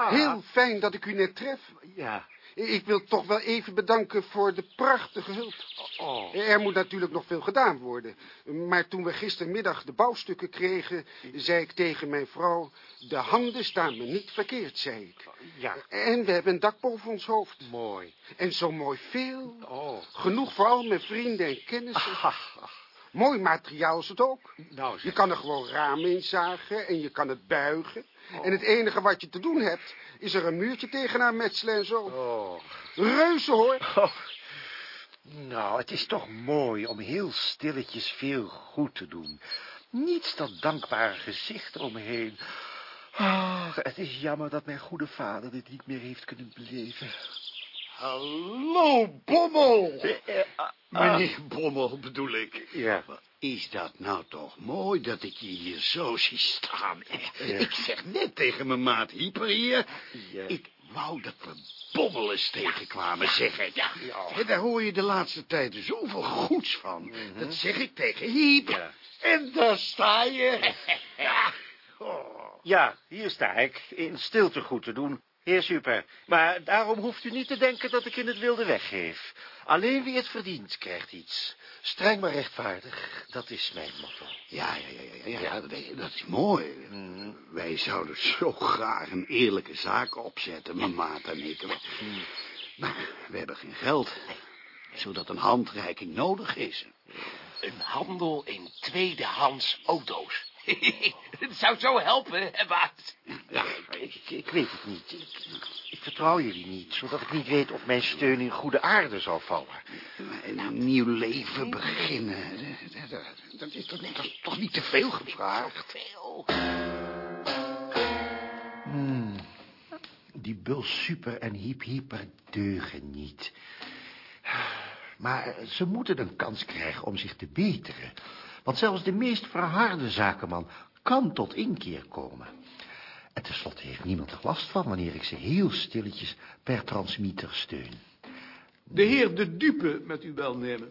heel fijn dat ik u net tref. Ja. Ik wil toch wel even bedanken voor de prachtige hulp. Oh. Er moet natuurlijk nog veel gedaan worden. Maar toen we gistermiddag de bouwstukken kregen, zei ik tegen mijn vrouw... de handen staan me niet verkeerd, zei ik. Ja. En we hebben een dak boven ons hoofd. Mooi. En zo mooi veel. Oh. Genoeg voor al mijn vrienden en kennissen. Mooi materiaal is het ook. Nou, Je kan er gewoon ramen in zagen en je kan het buigen. En het enige wat je te doen hebt, is er een muurtje tegenaan metselen en zo. Oh. Reuze hoor. Oh. Nou, het is toch mooi om heel stilletjes veel goed te doen. Niets dat dankbare gezicht eromheen. Ach, het is jammer dat mijn goede vader dit niet meer heeft kunnen beleven. Hallo, Bommel! Eh, Meneer Bommel, bedoel ik. Ja. Is dat nou toch mooi dat ik je hier zo zie staan? Ik zeg net tegen mijn maat Hyper hier... Ja. Ik wou dat we Bommel eens tegenkwamen, zeg ik. Ja. En daar hoor je de laatste tijd zoveel goeds van. Dat zeg ik tegen Hiep. En daar sta je. ja. Ja, hier sta ik, in stilte goed te doen. Heer Super, maar daarom hoeft u niet te denken dat ik in het wilde weggeef. Alleen wie het verdient, krijgt iets. Streng maar rechtvaardig, dat is mijn motto. Ja, ja, ja, ja, ja, dat, dat is mooi. Wij zouden zo graag een eerlijke zaak opzetten, mijn maat en ik. Maar we hebben geen geld, zodat een handreiking nodig is. Een handel in tweedehands auto's. Het zou zo helpen, hè, baas? Ja, ik, ik weet het niet. Ik, ik vertrouw jullie niet, zodat ik niet weet of mijn steun in goede aarde zal vallen. Een nieuw leven beginnen, dat, dat, is toch, dat is toch niet te veel gevraagd? Veel. Hmm. Die Bul Super en Hiep Hyper deugen niet. Maar ze moeten een kans krijgen om zich te beteren. Want zelfs de meest verharde zakenman kan tot inkeer komen. En tenslotte heeft niemand er last van wanneer ik ze heel stilletjes per transmitter steun. De heer de dupe met uw welnemen.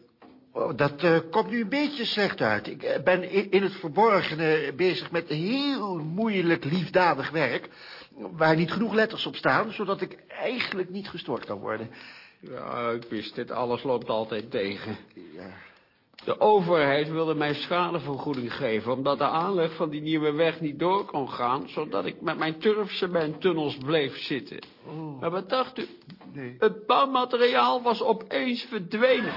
Oh, dat uh, komt nu een beetje slecht uit. Ik uh, ben in, in, het verborgene bezig met heel moeilijk liefdadig werk... waar niet genoeg letters op staan, zodat ik eigenlijk niet gestoord kan worden. Ja, ik wist dit. Alles loopt altijd tegen. Ja. De overheid wilde mij schadevergoeding geven... omdat de aanleg van die nieuwe weg niet door kon gaan... zodat ik met mijn turfcementtunnels bleef zitten. Oh. Maar wat dacht u? Nee. Het bouwmateriaal was opeens verdwenen.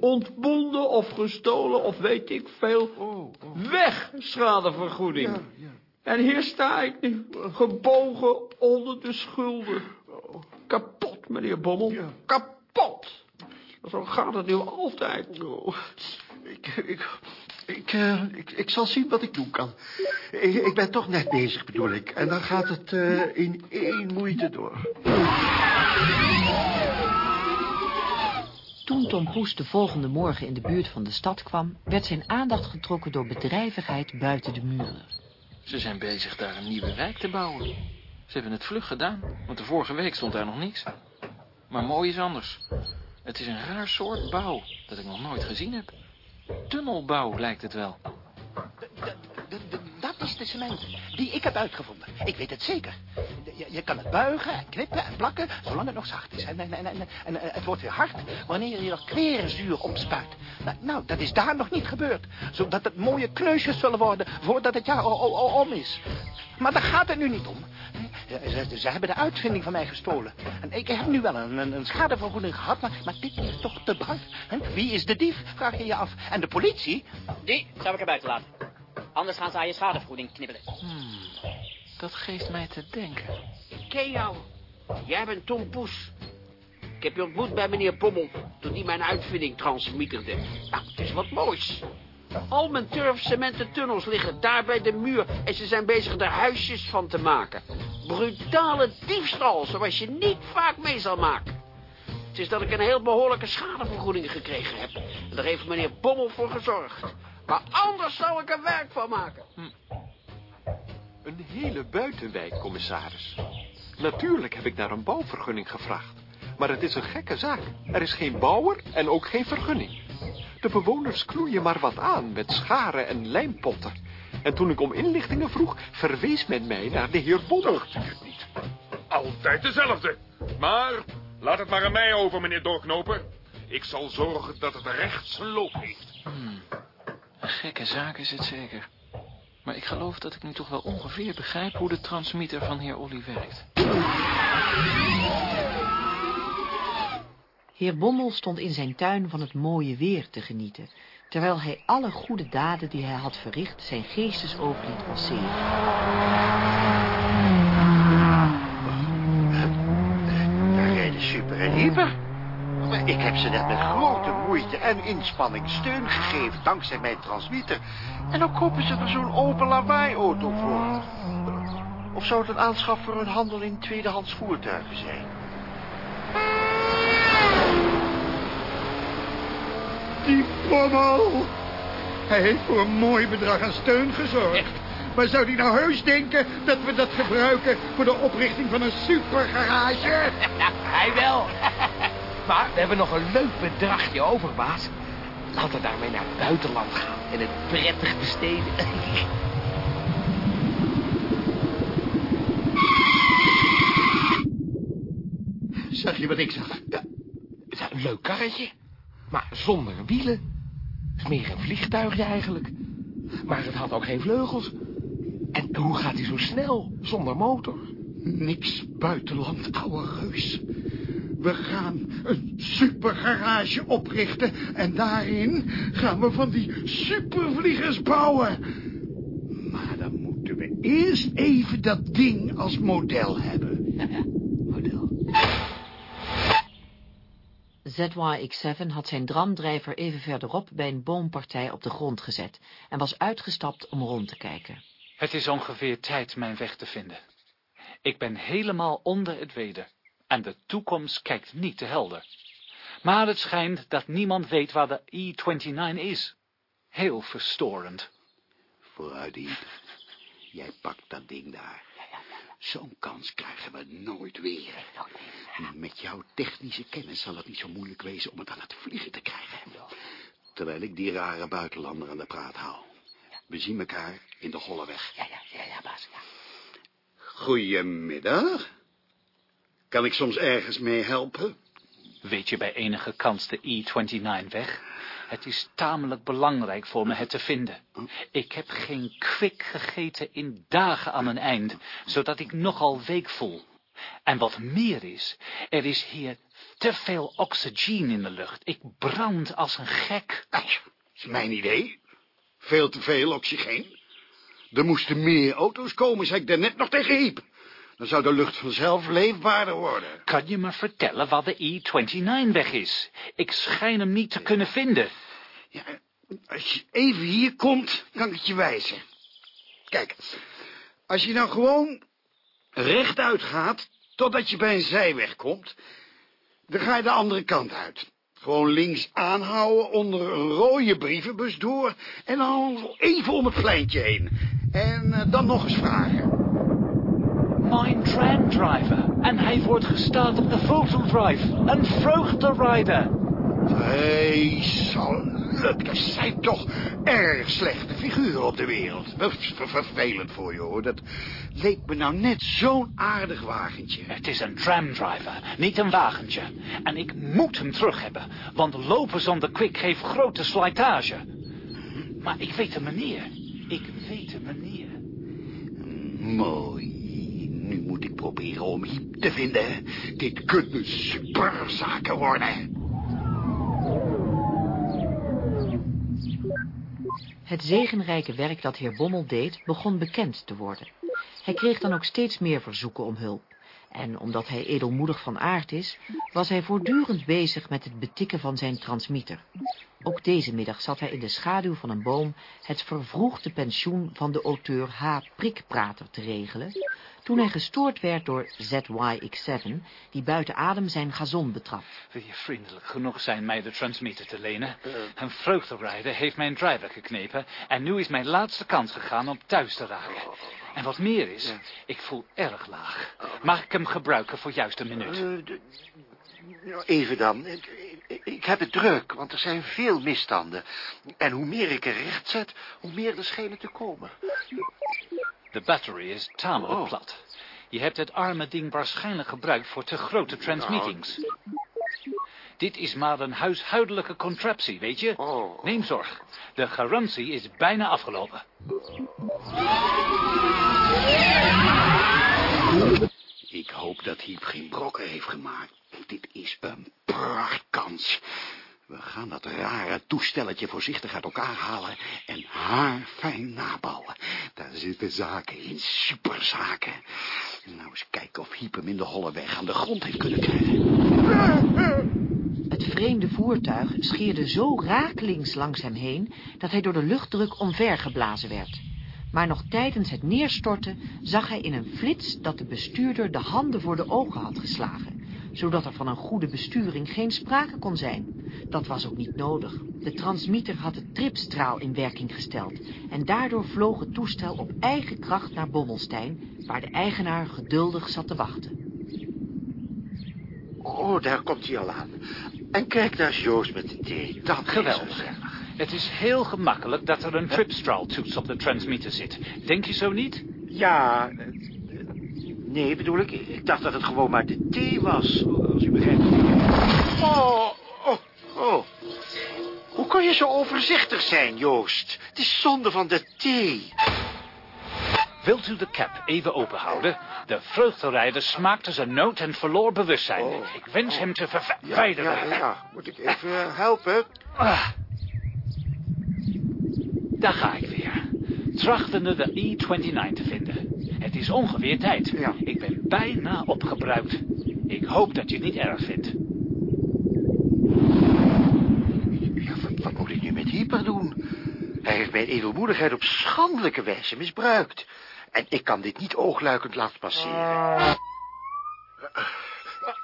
Ontbonden of gestolen of weet ik veel. Oh, oh. Weg, schadevergoeding. Ja, ja. En hier sta ik nu, gebogen onder de schulden. Kapot, meneer Bommel. Ja. Kapot. Zo gaat het nu altijd. Oh, ik, ik, ik, uh, ik, ik zal zien wat ik doen kan. Ik, ik, ben toch net bezig, bedoel ik. En dan gaat het uh, in één moeite door. Toen Tom Poes de volgende morgen in de buurt van de stad kwam... werd zijn aandacht getrokken door bedrijvigheid buiten de muren. Ze zijn bezig daar een nieuwe wijk te bouwen. Ze hebben het vlug gedaan, want de vorige week stond daar nog niks. Maar mooi is anders. Het is een raar soort bouw dat ik nog nooit gezien heb. Tunnelbouw lijkt het wel. Dat is de cement die ik heb uitgevonden. Ik weet het zeker. Je, je kan het buigen en knippen en plakken, zolang het nog zacht is. En, en, en het wordt weer hard wanneer je er kwerenzuur op spuit. Nou, nou, dat is daar nog niet gebeurd. Zodat het mooie kneusjes zullen worden voordat het jaar om is. Maar daar gaat het nu niet om. Ze, ze, hebben de uitvinding van mij gestolen. En ik heb nu wel een, een, schadevergoeding gehad, maar, maar dit is toch te bar. Wie is de dief, vraag je je af. En de politie? Die zou ik er buiten laten. Anders gaan ze aan je schadevergoeding knibbelen. Hmm, dat geeft mij te denken. Ik ken jou. Jij bent Tom Poes. Ik heb je ontmoet bij meneer Pommel, toen hij mijn uitvinding transmitterde. Nou, het is wat moois. Al mijn turfcementen tunnels liggen daar bij de muur... en ze zijn bezig er huisjes van te maken. Brutale diefstal, zoals je niet vaak mee zal maken. Het is dat ik een heel behoorlijke schadevergoeding gekregen heb. En daar heeft meneer Bommel voor gezorgd. Maar anders zou ik er werk van maken. Hm. Een hele buitenwijk, commissaris. Natuurlijk heb ik naar een bouwvergunning gevraagd. Maar het is een gekke zaak. Er is geen bouwer en ook geen vergunning. De bewoners knoeien maar wat aan met scharen en lijmpotten. En toen ik om inlichtingen vroeg, verwees men mij naar de heer Bommel. Dacht ik het niet. Altijd dezelfde. Maar laat het maar aan mij over, meneer Doorknoper. Ik zal zorgen dat het recht zijn loop heeft. Hmm. Een gekke zaak is het zeker. Maar ik geloof dat ik nu toch wel ongeveer begrijp hoe de transmitter van heer Olly werkt. Heer Bommel stond in zijn tuin van het mooie weer te genieten, terwijl hij alle goede daden die hij had verricht zijn geestesoog liet passeren. Daar rijden Super en Hyper. Maar ik heb ze net met grote moeite en inspanning steun gegeven, dankzij mijn transmitter. En dan kopen ze er zo'n open lawaai-auto voor. Of zou het een aanschaf voor een handel in tweedehands voertuigen zijn? Die Bommel. Hij heeft voor een mooi bedrag aan steun gezorgd. Maar zou die nou heus denken dat we dat gebruiken voor de oprichting van een supergarage? Hij wel. Maar we hebben nog een leuk bedragje over, baas. Laten we daarmee naar het buitenland gaan en het prettig besteden. Zag je wat ik zag? Ja, het is een leuk karretje, maar zonder wielen. Het is meer een vliegtuigje eigenlijk. Maar het had ook geen vleugels. En hoe gaat hij zo snel, zonder motor? Niks buitenland, ouwe reus. We gaan een supergarage oprichten en daarin gaan we van die supervliegers bouwen. Maar dan moeten we eerst even dat ding als model hebben. model. ZYX7 had zijn dramdrijver even verderop bij een boompartij op de grond gezet en was uitgestapt om rond te kijken. Het is ongeveer tijd mijn weg te vinden. Ik ben helemaal onder het weder en de toekomst kijkt niet te helder. Maar het schijnt dat niemand weet waar de E-29 is. Heel verstorend. Vooruit, Iep. Jij pakt dat ding daar. Zo'n kans krijgen we nooit weer. Met jouw technische kennis zal het niet zo moeilijk wezen om het aan het vliegen te krijgen. Terwijl ik die rare buitenlander aan de praat hou. We zien elkaar in de Holleweg. Ja, ja, ja, ja, baas. Ja. Goedemiddag. Kan ik soms ergens mee helpen? Weet je bij enige kans de E-29 weg? Het is tamelijk belangrijk voor me het te vinden. Ik heb geen kwik gegeten in dagen aan een eind, zodat ik nogal week voel. En wat meer is, er is hier te veel oxygeen in de lucht. Ik brand als een gek. Dat is mijn idee. Veel te veel oxygeen. Er moesten meer auto's komen, zei ik daarnet nog tegen Hiep. Dan zou de lucht vanzelf leefbaarder worden. Kan je me vertellen waar de E-29 weg is? Ik schijn hem niet te kunnen vinden. Ja, als je even hier komt, kan ik het je wijzen. Kijk, als je nou gewoon rechtuit gaat, totdat je bij een zijweg komt, dan ga je de andere kant uit. Gewoon links aanhouden, onder een rode brievenbus door, en dan even om het pleintje heen. En uh, dan nog eens vragen. Mijn tramdriver. En hij wordt gestart op de Voteldrive. Een vreugderider. Vreselijk, er zijn toch erg slechte figuren op de wereld. Ver vervelend voor je, hoor. Dat leek me nou net zo'n aardig wagentje. Het is een tramdriver, niet een wagentje. En ik moet hem terug hebben, want lopen zonder kwik geeft grote slijtage. Maar ik weet de manier. Ik weet de manier. Mooi. Nu moet ik proberen om Hiep te vinden. Dit kunnen superzaken worden. Het zegenrijke werk dat heer Bommel deed, begon bekend te worden. Hij kreeg dan ook steeds meer verzoeken om hulp. En omdat hij edelmoedig van aard is, was hij voortdurend bezig met het betikken van zijn transmitter. Ook deze middag zat hij in de schaduw van een boom het vervroegde pensioen van de auteur H. Prikprater te regelen, toen hij gestoord werd door ZYX7, die buiten adem zijn gazon betrad. Wil je vriendelijk genoeg zijn mij de transmitter te lenen? Een vreugderider heeft mijn driver geknepen en nu is mijn laatste kans gegaan om thuis te raken. En wat meer is, ik voel erg laag. Mag ik hem gebruiken voor juist een minuut? Uh, even dan. Ik, ik, ik, heb het druk, want er zijn veel misstanden. En hoe meer ik er recht zet, hoe meer er schelen te komen. De battery is tamelijk Oh. plat. Je hebt het arme ding waarschijnlijk gebruikt voor te grote transmittings. Dit is maar een huishoudelijke contraptie, weet je? Neem zorg. De garantie is bijna afgelopen. Ik hoop dat Hiep geen brokken heeft gemaakt. Dit is een prachtkans. We gaan dat rare toestelletje voorzichtig uit elkaar halen en haar fijn nabouwen. Daar zitten zaken in, superzaken. Nou eens kijken of Hiep hem in de holle weg aan de grond heeft kunnen krijgen. Het vreemde voertuig scheerde zo rakelings langs hem heen, dat hij door de luchtdruk omvergeblazen werd. Maar nog tijdens het neerstorten zag hij in een flits dat de bestuurder de handen voor de ogen had geslagen, zodat er van een goede besturing geen sprake kon zijn. Dat was ook niet nodig. De transmitter had de tripstraal in werking gesteld... en daardoor vloog het toestel op eigen kracht naar Bommelstein... waar de eigenaar geduldig zat te wachten. Oh, daar komt hij al aan. En kijk, daar is Joost met de thee. Dat Geweldig. Het is heel gemakkelijk dat er een tripstraal-toets op de transmitter zit. Denk je zo niet? Ja, nee, bedoel ik. Ik dacht dat het gewoon maar de thee was, als u begrijpt. Oh, oh, oh. Hoe kan je zo overzichtig zijn, Joost? Het is zonde van de thee. Wilt u de cap even openhouden? De vreugderijder smaakte zijn nood en verloor bewustzijn. Ik wens hem te verwijderen. Ja, ja, ja. Moet ik even helpen? Ah. Daar ga ik weer. Trachtende de E-29 te vinden. Het is ongeveer tijd. Ik ben bijna opgebruikt. Ik hoop dat je het niet erg vindt. Ja, wat, wat moet ik nu met Hyper doen? Hij heeft mijn edelmoedigheid op schandelijke wijze misbruikt. En ik kan dit niet oogluikend laten passeren.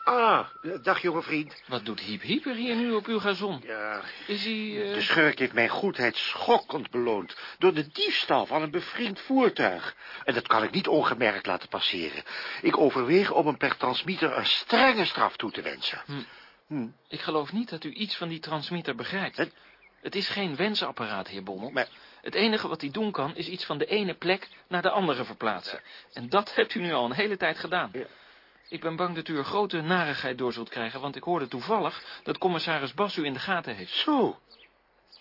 Ah, dag jonge vriend. Wat doet Hiep Hyper hier nu op uw gazon? Ja, Is hij... eh, de schurk heeft mijn goedheid schokkend beloond... door de diefstal van een bevriend voertuig. En dat kan ik niet ongemerkt laten passeren. Ik overweeg om hem per transmitter een strenge straf toe te wensen. Hm. Hm. Ik geloof niet dat u iets van die transmitter begrijpt. Het is geen wensapparaat, heer Bommel. Het enige wat hij doen kan, is iets van de ene plek naar de andere verplaatsen. En dat hebt u nu al een hele tijd gedaan. Ik ben bang dat u er grote narigheid door zult krijgen, want ik hoorde toevallig dat commissaris Bas u in de gaten heeft. Zo,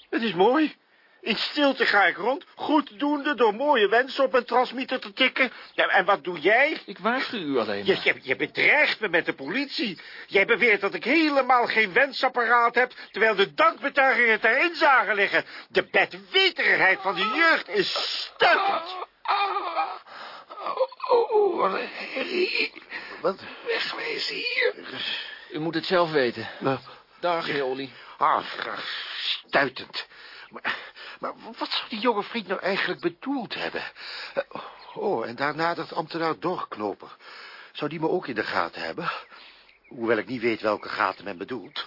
het is mooi. In stilte ga ik rond, goeddoende door mooie wensen op een transmitter te tikken. Ja, en wat doe jij? Ik waarschuw u alleen Je, je, je bedreigt me met de politie. Jij beweert dat ik helemaal geen wensapparaat heb... terwijl de dankbetuigingen erin zagen liggen. De bedweterigheid van de jeugd is stuitend. Oh, wat een herrie. Wat? Wegwezen hier. U moet het zelf weten. Dag, heer Olly. Ah, stuitend. Maar, maar wat zou die jonge vriend nou eigenlijk bedoeld hebben? Eh, Oh, en daarna dat ambtenaar Dorknoper. Zou die me ook in de gaten hebben? Hoewel ik niet weet welke gaten men bedoelt.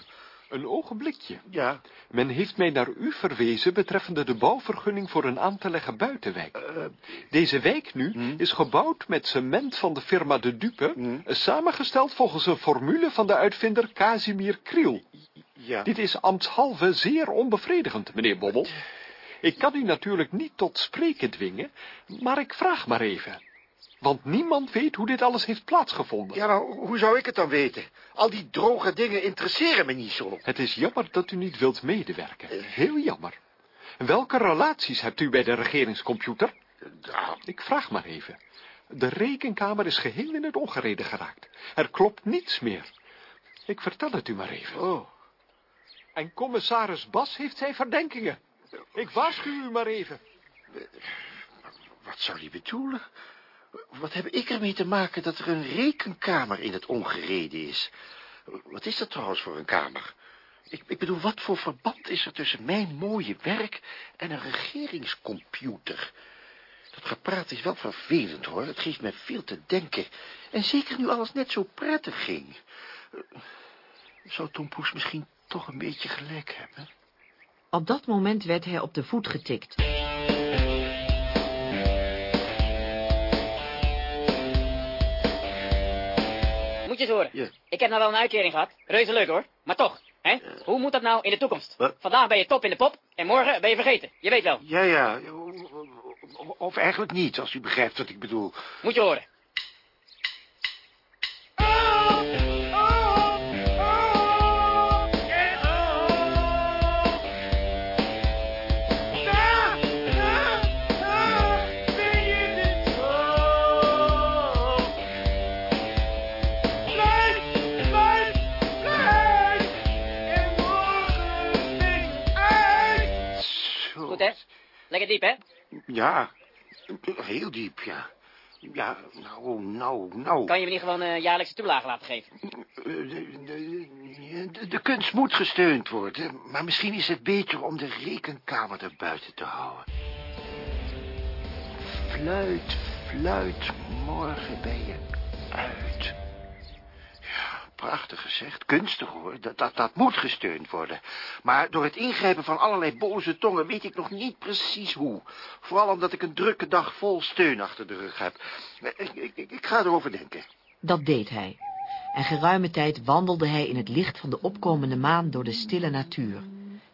Een ogenblikje. Ja. Men heeft mij naar u verwezen betreffende de bouwvergunning voor een aan te leggen buitenwijk. Eh, Deze wijk nu hm? is gebouwd met cement van de firma De Dupe, samengesteld volgens een formule van de uitvinder Casimir Kriel. Ja. Dit is ambtshalve zeer onbevredigend, meneer Bobbel. Ik kan u natuurlijk niet tot spreken dwingen, maar ik vraag maar even. Want niemand weet hoe dit alles heeft plaatsgevonden. Ja, maar hoe zou ik het dan weten? Al die droge dingen interesseren me niet zo. Het is jammer dat u niet wilt medewerken. Heel jammer. Welke relaties hebt u bij de regeringscomputer? Ik vraag maar even. De rekenkamer is geheel in het ongereden geraakt. Er klopt niets meer. Ik vertel het u maar even. Oh. En commissaris Bas heeft zijn verdenkingen. Ik waarschuw u maar even. Wat zou die bedoelen? Wat heb ik ermee te maken dat er een rekenkamer in het ongereden is? Wat is dat trouwens voor een kamer? Ik, ik bedoel, wat voor verband is er tussen mijn mooie werk en een regeringscomputer? Dat gepraat is wel vervelend, hoor. Het geeft me veel te denken. En zeker nu alles net zo prettig ging. Zou Tom Poes misschien toch een beetje gelijk hebben? Op dat moment werd hij op de voet getikt. Moet je eens horen. Ik heb nou wel een uitkering gehad. Reuze leuk hoor. Maar toch, hè? Hoe moet dat nou in de toekomst? Vandaag ben je top in de pop en morgen ben je vergeten. Je weet wel. Ja, ja. Of eigenlijk niet, als u begrijpt wat ik bedoel. Moet je horen. Lekker diep hè? Ja, heel diep, ja. Ja, nou, nou, nou. Kan je me niet gewoon een jaarlijkse toelage laten geven? De, de, de, de kunst moet gesteund worden, maar misschien is het beter om de rekenkamer er buiten te houden. Fluit, fluit, morgen ben je uit. Prachtig gezegd. Kunstig, hoor. Dat, dat, dat moet gesteund worden. Maar door het ingrijpen van allerlei boze tongen weet ik nog niet precies hoe. Vooral omdat ik een drukke dag vol steun achter de rug heb. Ik, ik, ik, ga erover denken. Dat deed hij. En geruime tijd wandelde hij in het licht van de opkomende maan door de stille natuur.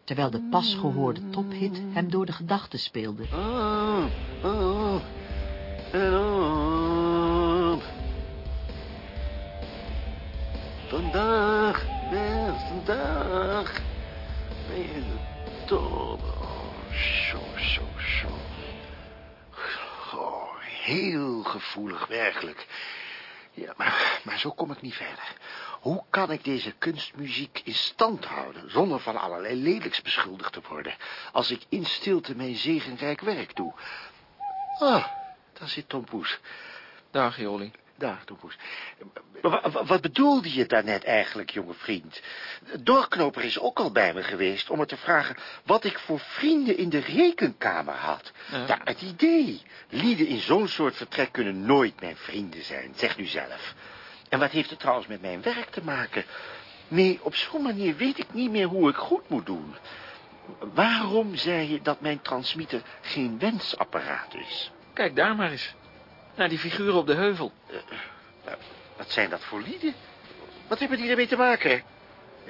Terwijl de pas gehoorde tophit hem door de gedachten speelde. Oh, oh, en Vandaag, ben je de top. Oh, zo, zo, zo. Oh, heel gevoelig, werkelijk. Ja, maar, maar zo kom ik niet verder. Hoe kan ik deze kunstmuziek in stand houden... zonder van allerlei lelijks beschuldigd te worden... als ik in stilte mijn zegenrijk werk doe? Ah, daar zit Tom Poes. Dag, Jolly. Dag, Wat bedoelde je daarnet eigenlijk, jonge vriend? Doorknoper is ook al bij me geweest om me te vragen... wat ik voor vrienden in de rekenkamer had. Ja. Ja, het idee. Lieden in zo'n soort vertrek kunnen nooit mijn vrienden zijn, zeg nu zelf. En wat heeft het trouwens met mijn werk te maken? Nee, op zo'n manier weet ik niet meer hoe ik goed moet doen. Waarom zei je dat mijn transmitter geen wensapparaat is? Kijk daar maar eens. Naar die figuren op de heuvel. Wat zijn dat voor lieden? Wat hebben die ermee te maken?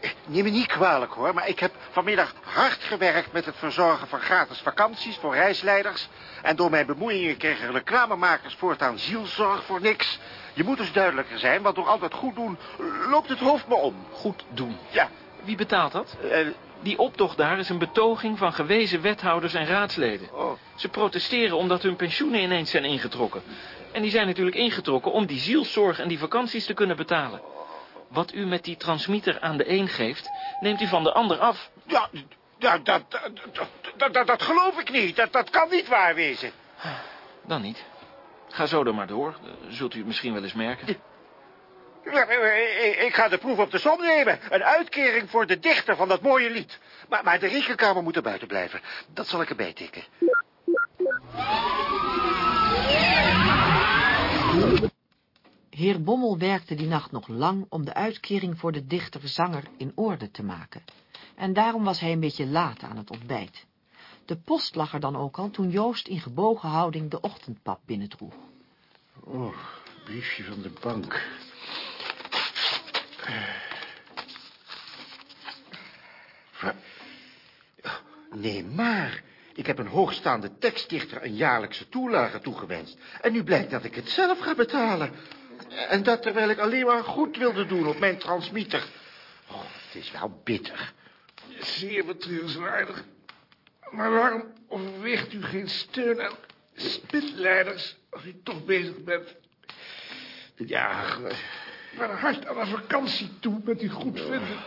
Eh, Neem me niet kwalijk hoor, maar ik heb vanmiddag hard gewerkt met het verzorgen van gratis vakanties voor reisleiders. En door mijn bemoeiingen kregen reclamemakers voortaan zielzorg voor niks. Je moet dus duidelijker zijn, want door altijd goed doen loopt het hoofd me om. Goed doen. Ja. Wie betaalt dat? Eh, Die optocht daar is een betoging van gewezen wethouders en raadsleden. Oh. Ze protesteren omdat hun pensioenen ineens zijn ingetrokken. En die zijn natuurlijk ingetrokken om die zielszorg en die vakanties te kunnen betalen. Wat u met die transmitter aan de een geeft, neemt u van de ander af. Ja, ja dat, dat, dat, dat, dat geloof ik niet. Dat, dat kan niet waar wezen. Dan niet. Ga zo dan maar door. Zult u het misschien wel eens merken. Ik- Ik ga de proef op de som nemen. Een uitkering voor de dichter van dat mooie lied. Maar, maar de rekenkamer moet er buiten blijven. Dat zal ik erbij tikken. Heer Bommel werkte die nacht nog lang om de uitkering voor de dichter-zanger in orde te maken. En daarom was hij een beetje laat aan het ontbijt. De post lag er dan ook al toen Joost in gebogen houding de ochtendpap binnendroeg. Oh, briefje van de bank. Wa- Nee, maar... Ik heb een hoogstaande tekstdichter een jaarlijkse toelage toegewenst. En nu blijkt dat ik het zelf ga betalen. En dat terwijl ik alleen maar goed wilde doen op mijn transmitter. Oh, het is wel bitter. Zeer betreurenswaardig. Maar waarom overweegt u geen steun aan spitleiders als u toch bezig bent? Ja, Maar hard aan een vakantie toe met uw goedvinden.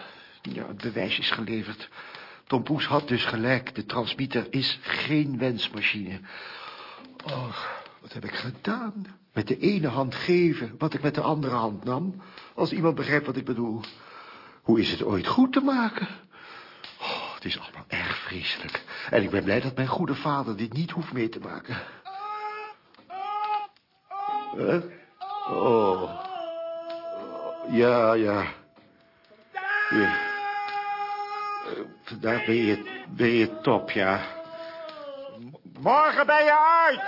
Ja, het bewijs is geleverd. Tom Poes had dus gelijk. De transmitter is geen wensmachine. Oh, wat heb ik gedaan? Met de ene hand geven wat ik met de andere hand nam. Als iemand begrijpt wat ik bedoel. Hoe is het ooit goed te maken? Oh, het is allemaal erg vreselijk. En ik ben blij dat mijn goede vader dit niet hoeft mee te maken. Huh? Oh. Ja, ja. Ja. Eh, Vandaag ben je, ben je top, ja. Morgen ben je uit!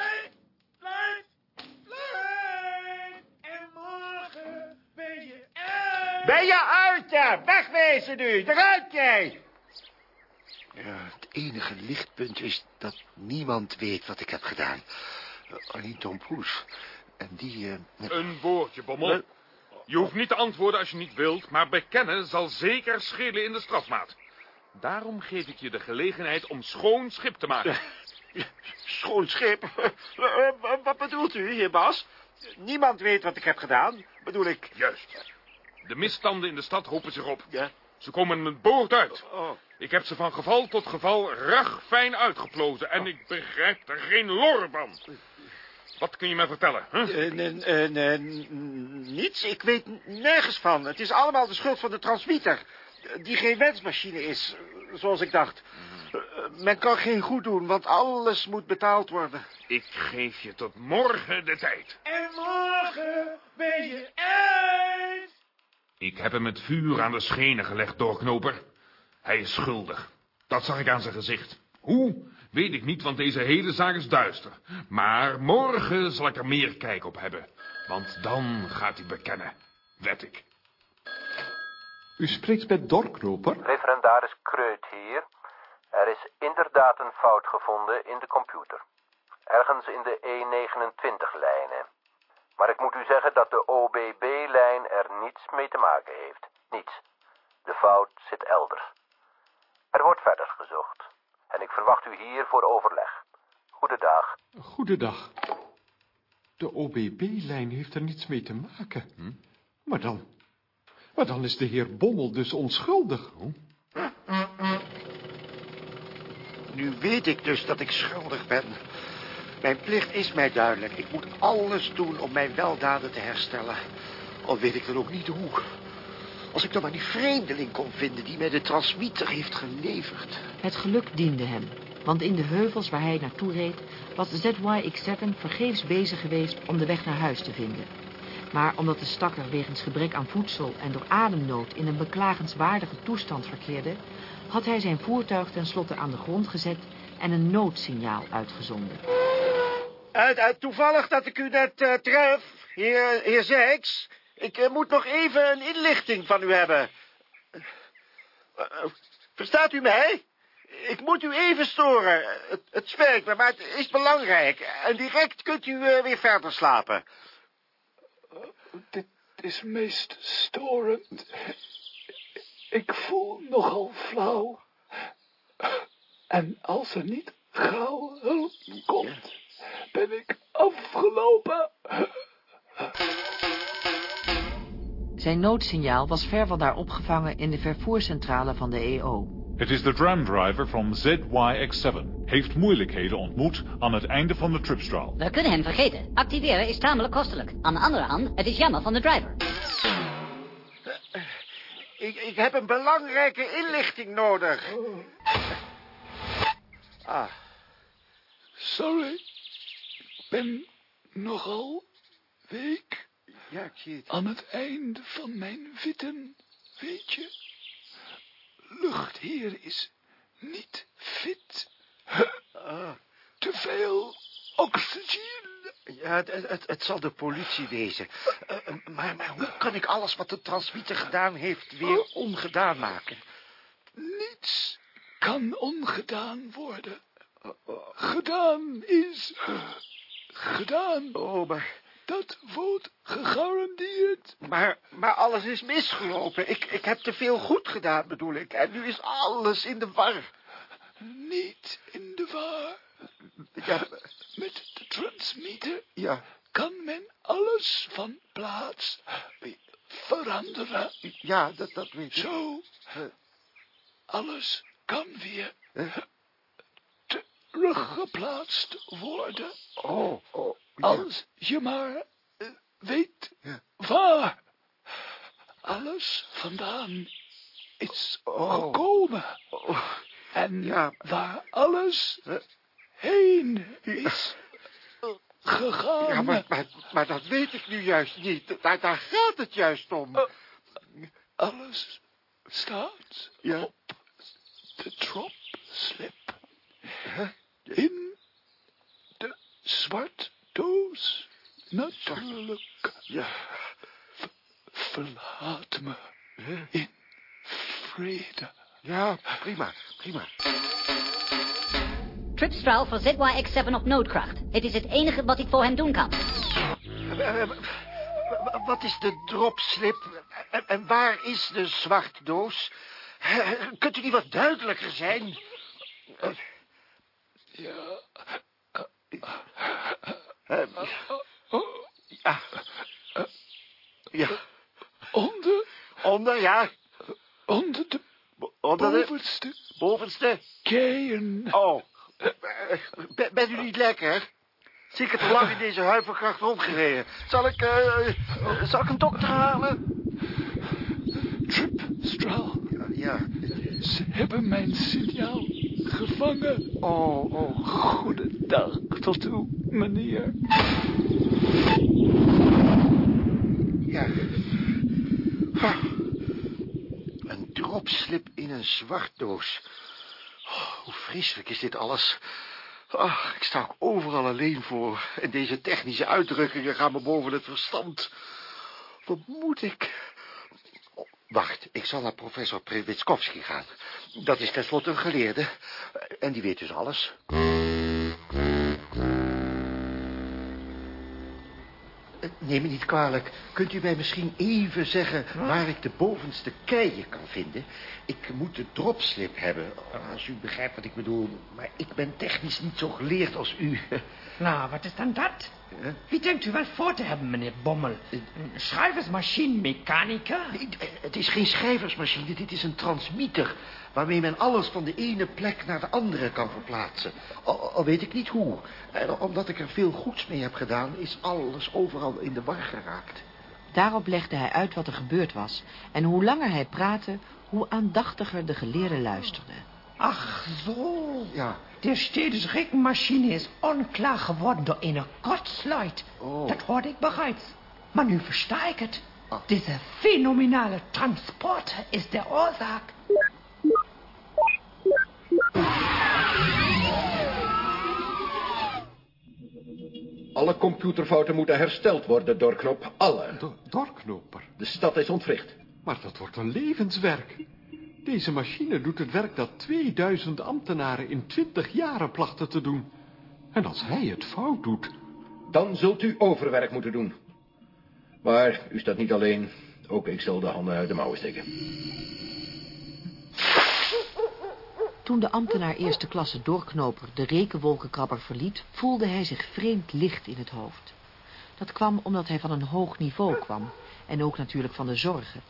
En morgen ben je uit. Ben je uit, ja? Wegwezen nu! Eruit, jij! Ja, het enige lichtpunt is dat niemand weet wat ik heb gedaan. Eh, Alleen Tom Poes. En die... eh, Een woordje, Bommel. Je hoeft niet te antwoorden als je niet wilt, maar bekennen zal zeker schelen in de strafmaat. Daarom geef ik je de gelegenheid om schoon schip te maken. Schoon schip? Wat bedoelt u, heer Bas? Niemand weet wat ik heb gedaan, bedoel ik. Juist. De misstanden in de stad hopen zich op. Ja. Ze komen met boord uit. Oh. Ik heb ze van geval tot geval ragfijn uitgeplozen en ik begrijp er geen lor van. Wat kun je me vertellen? Eh, niets, ik weet nergens van. Het is allemaal de schuld van de transmitter. Die geen wensmachine is, zoals ik dacht. Eh, Men kan geen goed doen, want alles moet betaald worden. Ik geef je tot morgen de tijd. En morgen ben je uit. Ik heb hem het vuur aan de schenen gelegd, doorknoper. Hij is schuldig. Dat zag ik aan zijn gezicht. Hoe? Weet ik niet, want deze hele zaak is duister. Maar morgen zal ik er meer kijk op hebben. Want dan gaat hij bekennen. Wet ik. U spreekt met Dorknoper? Referendaris Kreut hier. Er is inderdaad een fout gevonden in de computer. Ergens in de E29-lijnen. Maar ik moet u zeggen dat de OBB-lijn er niets mee te maken heeft. Niets. De fout zit elders. Er wordt verder gezocht. En ik verwacht u hier voor overleg. Goedendag. Goedendag. De OBB-lijn heeft er niets mee te maken. Hm? Maar dan... Maar dan is de heer Bommel dus onschuldig. Nu weet ik dus dat ik schuldig ben. Mijn plicht is mij duidelijk. Ik moet alles doen om mijn weldaden te herstellen. Al weet ik dan ook niet hoe. Als ik dan maar die vreemdeling kon vinden die mij de transmitter heeft geleverd. Het geluk diende hem, want in de heuvels waar hij naartoe reed... was ZYX7 vergeefs bezig geweest om de weg naar huis te vinden. Maar omdat de stakker wegens gebrek aan voedsel en door ademnood... in een beklagenswaardige toestand verkeerde... had hij zijn voertuig tenslotte aan de grond gezet en een noodsignaal uitgezonden. Uit, toevallig dat ik u net uh, tref, heer, heer Zijks. Ik uh, moet nog even een inlichting van u hebben. Uh, verstaat u mij? Ik moet u even storen. Het, het spijt me, maar het is belangrijk. En direct kunt u weer verder slapen. Dit is meest storend. Ik voel nogal flauw. En als er niet gauw hulp komt, ben ik afgelopen. Zijn noodsignaal was ver van daar opgevangen in de vervoerscentrale van de EO. Het is de tramdriver van ZYX7. Heeft moeilijkheden ontmoet aan het einde van de tripstraal. We kunnen hem vergeten. Activeren is tamelijk kostelijk. Aan de andere hand, het is jammer van de driver. Ik, ik heb een belangrijke inlichting nodig. Ah. Sorry. Ik ben nogal week. Ja, ik zie het. Aan het einde van mijn witten, weet je. Luchtheer is niet fit. Ah. Te veel oxygen. Ja, het, het, het zal de politie wezen. Uh, maar, maar hoe kan ik alles wat de transmitter gedaan heeft weer ongedaan maken? Niets kan ongedaan worden. Gedaan is gedaan. Oh, maar... Dat wordt gegarandeerd. Maar, maar alles is misgelopen. Ik, ik heb te veel goed gedaan, bedoel ik. En nu is alles in de war. Niet in de war. Ja. Met de transmitter ja. kan men alles van plaats veranderen. Ja, dat, dat weet ik. Zo. Alles kan weer teruggeplaatst worden. Oh, oh. Als je maar uh, weet waar alles vandaan is oh. gekomen. En waar alles heen is gegaan. Ja, maar, maar, maar, dat weet ik nu juist niet. Daar, daar gaat het juist om. Uh, alles staat ja. op de drop-slip. Huh? In de zwart doos. Natuurlijk. Ja. Verlaat me in vrede. Ja, prima, prima. Tripstraal voor ZYX7 op noodkracht. Het is het enige wat ik voor hem doen kan. Uh, wat is de dropslip? En, waar is de zwartdoos? Uh, kunt u niet wat duidelijker zijn? Uh, ja. ja. Ja. Onder? Onder, ja. Onder de Onder de bovenste bovenste keien. Oh. Ben, bent u niet lekker? Zie ik het te lang in deze huiverkracht rondgereden. Zal ik, uh, zal ik een dokter halen? Tripstraal. Ja, ja. Ze hebben mijn signaal gevangen. Oh, oh. Tot u, meneer. Ja. Een dropslip in een zwart doos. Oh, hoe vreselijk is dit alles. Ach, ik sta ook overal alleen voor. En deze technische uitdrukkingen gaan me boven het verstand. Wat moet ik? Wacht, ik zal naar professor Prewitskowski gaan. Dat is tenslotte een geleerde. En die weet dus alles. Neem me niet kwalijk. Kunt u mij misschien even zeggen waar ik de bovenste keien kan vinden? Ik moet de dropslip hebben, als u begrijpt wat ik bedoel. Maar ik ben technisch niet zo geleerd als u. Nou, wat is dan dat? Wie denkt u wel voor te hebben, meneer Bommel? Een schrijversmachinenmechanica? Het is geen schrijversmachine, dit is een transmitter... waarmee men alles van de ene plek naar de andere kan verplaatsen. Al, al weet ik niet hoe. En omdat ik er veel goeds mee heb gedaan... is alles overal in de war geraakt. Daarop legde hij uit wat er gebeurd was. En hoe langer hij praatte, hoe aandachtiger de geleerde luisterde. Ach zo. Ja. De steeds rekenmachine is onklar geworden door een kortsluit. Oh. Dat hoorde ik bereits. Maar nu versta ik het. Deze phänomenale Transporter is de oorzaak. Alle computerfouten moeten hersteld worden, Dorknop. Alle. Dorknoper? De stad is ontwricht. Maar dat wordt een levenswerk. Deze machine doet het werk dat 2000 ambtenaren in 20 jaren plachten te doen. En als hij het fout doet... Dan zult u overwerk moeten doen. Maar u staat niet alleen. Ook ik zal de handen uit de mouwen steken. Toen de ambtenaar eerste klasse doorknoper de rekenwolkenkrabber verliet, voelde hij zich vreemd licht in het hoofd. Dat kwam omdat hij van een hoog niveau kwam, en ook natuurlijk van de zorgen.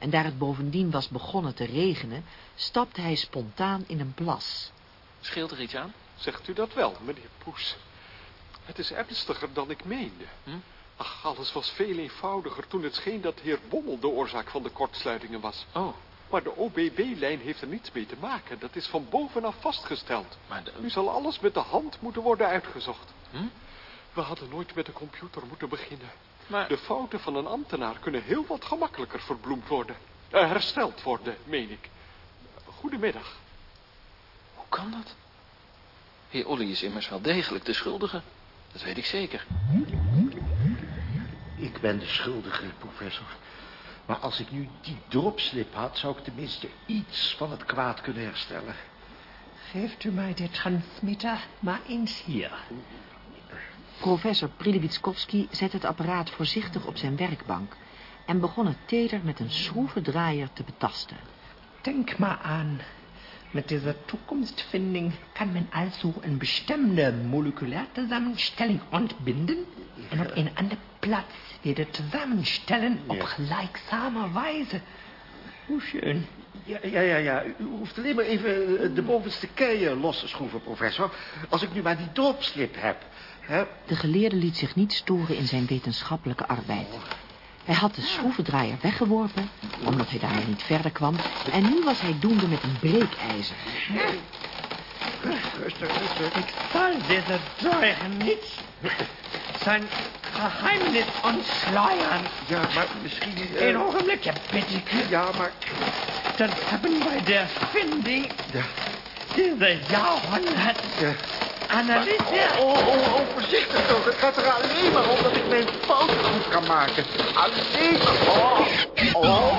En daar het bovendien was begonnen te regenen, stapte hij spontaan in een plas. Scheelt er iets aan? Zegt u dat wel, meneer Poes? Het is ernstiger dan ik meende. Hm? Ach, alles was veel eenvoudiger toen het scheen dat heer Bommel de oorzaak van de kortsluitingen was. Oh. Maar de OBB-lijn heeft er niets mee te maken. Dat is van bovenaf vastgesteld. Maar de... Nu zal alles met de hand moeten worden uitgezocht. Hm? We hadden nooit met de computer moeten beginnen. Maar... De fouten van een ambtenaar kunnen heel wat gemakkelijker verbloemd worden. Eh, hersteld worden, meen ik. Goedemiddag. Hoe kan dat? Heer Olly is immers wel degelijk de schuldige. Dat weet ik zeker. Ik ben de schuldige, professor. Maar als ik nu die dropslip had, zou ik tenminste iets van het kwaad kunnen herstellen. Geeft u mij de transmitter maar eens hier. Professor Prilibitskowski zette het apparaat voorzichtig op zijn werkbank... en begon het teder met een schroevendraaier te betasten. Denk maar aan. Met deze toekomstvinding kan men also een bestemde moleculairzusammenstelling ontbinden... en op een andere plaats weer zusammenstellen op gelijkzame wijze. Hoe schön. Ja, ja, ja, ja. U hoeft alleen maar even de bovenste keien los te schroeven, professor. Als ik nu maar die dropslip heb. De geleerde liet zich niet storen in zijn wetenschappelijke arbeid. Hij had de schroevendraaier weggeworpen, omdat hij daarmee niet verder kwam... en nu was hij doende met een breekijzer. Rustig, rustig. Ik zal deze deugen niet zijn geheimnis ontsluieren. Ja, maar misschien... eh, Een ogenblikje, bitte. Ja, maar... Dan hebben wij de vinding... Ja. Deze jaarhonderd... Ja. Analyse... Oh, oh, oh, voorzichtig toch. Het gaat er alleen maar om dat ik mijn fouten goed kan maken. Alleen maar... Oh, oh.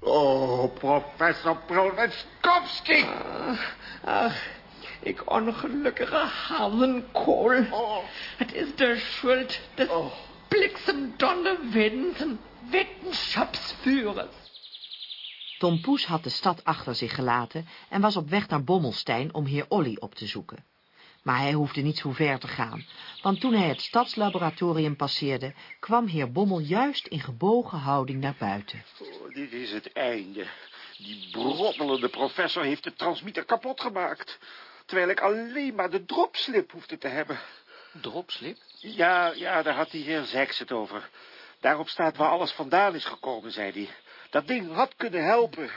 Oh, professor Prolwetskowski. Ach, ik ongelukkige hazenkool. Het is de schuld des bliksemdonderwinds en wetenschapsvuurers. Tom Poes had de stad achter zich gelaten en was op weg naar Bommelstein om heer Olly op te zoeken. Maar hij hoefde niet zo ver te gaan, want toen hij het stadslaboratorium passeerde, kwam heer Bommel juist in gebogen houding naar buiten. Oh, dit is het einde. Die brommelende professor heeft de transmitter kapot gemaakt. Terwijl ik alleen maar de dropslip hoefde te hebben. Dropslip? Ja, ja, daar had die heer Zeks het over. Daarop staat waar alles vandaan is gekomen, zei hij. Dat ding had kunnen helpen,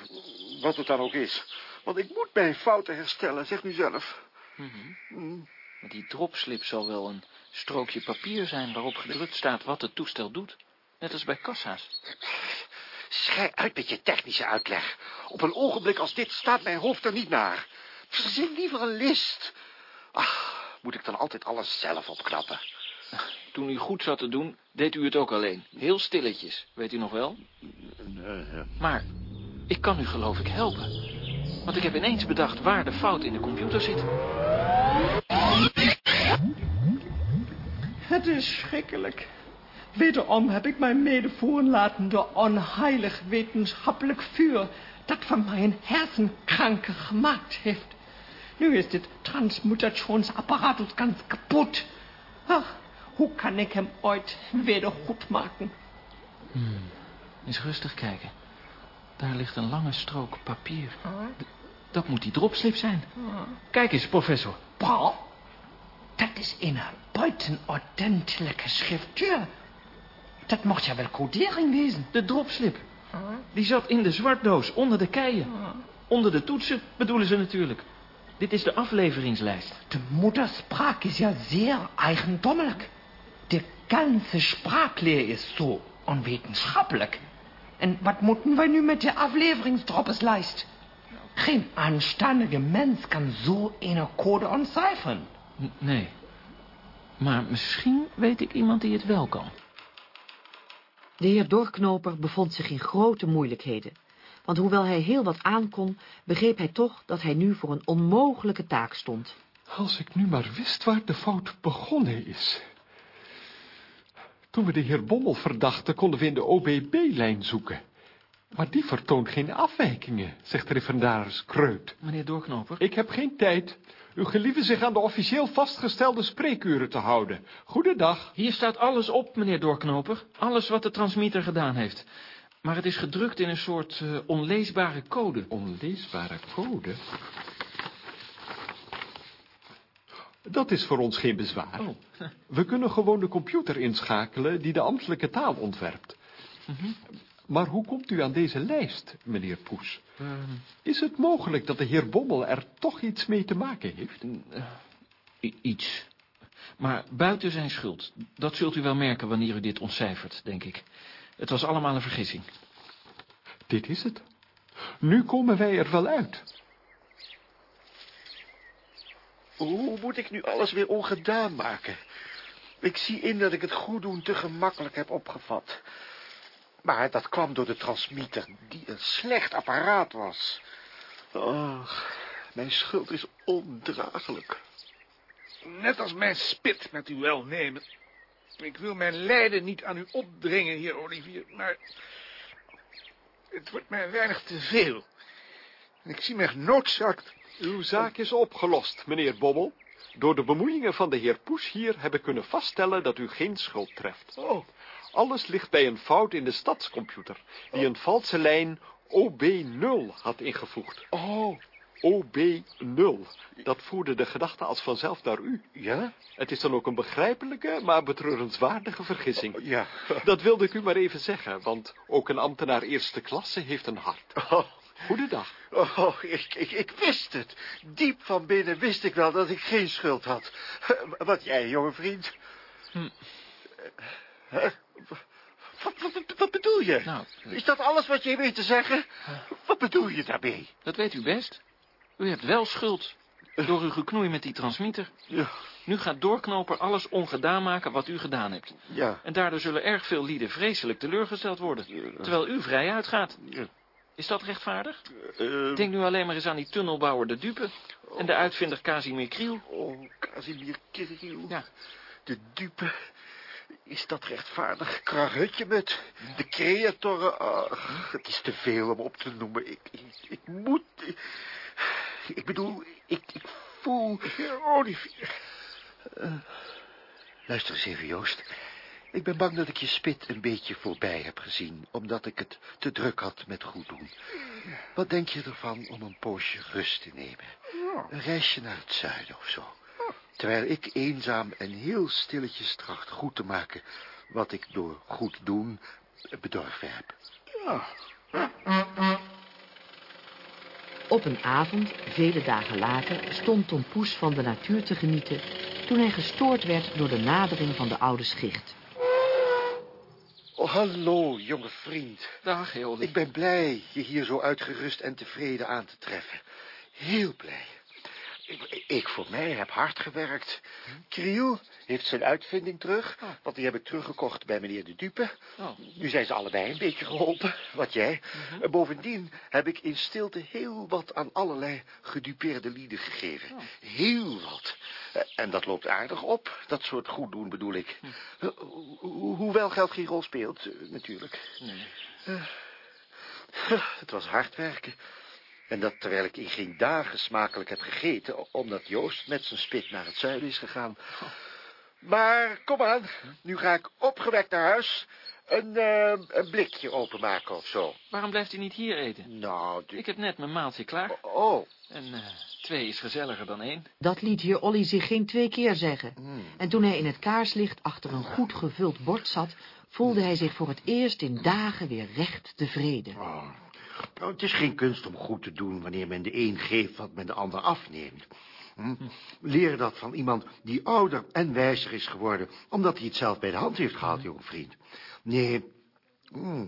wat het dan ook is. Want ik moet mijn fouten herstellen, zeg nu zelf. Mm. Maar die dropslip zal wel een strookje papier zijn waarop gedrukt staat wat het toestel doet. Net als bij kassa's. Schij uit met je technische uitleg. Op een ogenblik als dit staat mijn hoofd er niet naar. Verzin liever een list. Ach, moet ik dan altijd alles zelf opknappen? Toen u goed zat te doen, deed u het ook alleen. Heel stilletjes, weet u nog wel? Maar ik kan u geloof ik helpen. Want ik heb ineens bedacht waar de fout in de computer zit. Het is schrikkelijk. Wederom heb ik mij medevoeren laten door onheilig wetenschappelijk vuur... dat van mij een hersenkranke gemaakt heeft. Nu is dit transmutationsapparatus ganz kapot. Ach, hoe kan ik hem ooit weer goed maken? Hmm. Eens rustig kijken. Daar ligt een lange strook papier. D- dat moet die dropslip zijn. Kijk eens, professor. Paul, dat is een buitenordentelijke schriftuur. Dat mocht ja wel codering wezen. De dropslip. Die zat in de zwartdoos, onder de keien. Onder de toetsen bedoelen ze natuurlijk. Dit is de afleveringslijst. De moederspraak is ja zeer eigendommelijk. De ganze spraakleer is zo onwetenschappelijk. En wat moeten wij nu met de afleveringsdroppeslijst? Geen aanstandige mens kan zo een code ontcijferen. Nee. Maar misschien weet ik iemand die het wel kan. De heer Dorknoper bevond zich in grote moeilijkheden. Want hoewel hij heel wat aankon, begreep hij toch dat hij nu voor een onmogelijke taak stond. Als ik nu maar wist waar de fout begonnen is. Toen we de heer Bommel verdachten, konden we in de OBB-lijn zoeken. Maar die vertoont geen afwijkingen, zegt referendaris Kreut. Meneer Doorknoper? Ik heb geen tijd. U gelieve zich aan de officieel vastgestelde spreekuren te houden. Goedendag. Hier staat alles op, meneer Doorknoper. Alles wat de transmitter gedaan heeft. Maar het is gedrukt in een soort eh, onleesbare code. Onleesbare code? Dat is voor ons geen bezwaar. Oh. We kunnen gewoon de computer inschakelen die de ambtelijke taal ontwerpt. Mhm. Maar hoe komt u aan deze lijst, meneer Poes? Ehm, Is het mogelijk dat de heer Bommel er toch iets mee te maken heeft? I- iets. Maar buiten zijn schuld. Dat zult u wel merken wanneer u dit ontcijfert, denk ik. Het was allemaal een vergissing. Dit is het. Nu komen wij er wel uit. Hoe moet ik nu alles weer ongedaan maken? Ik zie in dat ik het goeddoen te gemakkelijk heb opgevat. Maar dat kwam door de transmitter, die een slecht apparaat was. Och, mijn schuld is ondraaglijk. Net als mijn spit met uw welnemen. Ik wil mijn lijden niet aan u opdringen, heer Olivier, maar... Het wordt mij weinig te veel. En ik zie mij genoodzaakt... Uw zaak is opgelost, meneer Bommel. Door de bemoeiingen van de heer Poes hier heb ik kunnen vaststellen dat u geen schuld treft. Oh. Alles ligt bij een fout in de stadscomputer, die een valse lijn OB0 had ingevoegd. Oh. OB0. Dat voerde de gedachte als vanzelf naar u. Ja? Het is dan ook een begrijpelijke, maar betreurenswaardige vergissing. Ja. Dat wilde ik u maar even zeggen, want ook een ambtenaar eerste klasse heeft een hart. Oh. Goedendag. Oh, ik, ik, ik wist het. Diep van binnen wist ik wel dat ik geen schuld had. Wat jij, jonge vriend? Hm. Hè? Wat, wat, wat- wat bedoel je? Nou, Is dat alles wat je weet te zeggen? Wat bedoel je daarmee? dat weet u best. U hebt wel schuld. Door uw geknoei met die transmitter. Ja. Nu gaat Doorknoper alles ongedaan maken wat u gedaan hebt. Ja. En daardoor zullen erg veel lieden vreselijk teleurgesteld worden. Terwijl u vrij uitgaat. Ja. Is dat rechtvaardig? Eh, Denk nu alleen maar eens aan die tunnelbouwer de dupe. En de uitvinder Casimir Kriel. Oh, Casimir Kirill. Ja. De dupe. Is dat rechtvaardig? Krahutje met de creatoren. Ach, het is te veel om op te noemen. Ik, ik, ik moet... Ik, ik bedoel, ik, ik voel... Olivier. Eh, luister eens even, Joost. Ik ben bang dat ik je spit een beetje voorbij heb gezien... omdat ik het te druk had met goed doen. Wat denk je ervan om een poosje rust te nemen? Een reisje naar het zuiden of zo. Terwijl ik eenzaam en heel stilletjes tracht goed te maken... wat ik door goed doen bedorven heb. Op een avond, vele dagen later, stond Tom Poes van de natuur te genieten... toen hij gestoord werd door de nadering van de oude schicht. Oh, hallo, jonge vriend. Dag, Hilde. Ik ben blij je hier zo uitgerust en tevreden aan te treffen. Heel blij. Ik, ik voor mij heb hard gewerkt. Kriel heeft zijn uitvinding terug, want die heb ik teruggekocht bij meneer de Dupe. Oh. Nu zijn ze allebei een beetje geholpen, wat jij. En Bovendien heb ik in stilte heel wat aan allerlei gedupeerde lieden gegeven. Heel wat. En dat loopt aardig op, dat soort goed doen bedoel ik. Ho- ho- Hoewel geld geen rol speelt, eh, natuurlijk. Nee. Eh, Het was hard werken. En dat terwijl ik in geen dagen smakelijk heb gegeten... omdat Joost met zijn spit naar het zuiden is gegaan. Maar kom aan, nu ga ik opgewekt naar huis... een, eh, een blikje openmaken of zo. Waarom blijft u niet hier eten? Nou, Ik heb net mijn maaltje klaar. Oh. En eh, twee is gezelliger dan één. Dat liet heer Olly zich geen twee keer zeggen. Hmm. En toen hij in het kaarslicht achter een goed gevuld bord zat... voelde hij zich voor het eerst in dagen weer recht tevreden. Nou, het is geen kunst om goed te doen wanneer men de een geeft wat men de ander afneemt. Hm? Leer dat van iemand die ouder en wijzer is geworden, omdat hij het zelf bij de hand heeft gehad, jonge vriend. Nee, hm,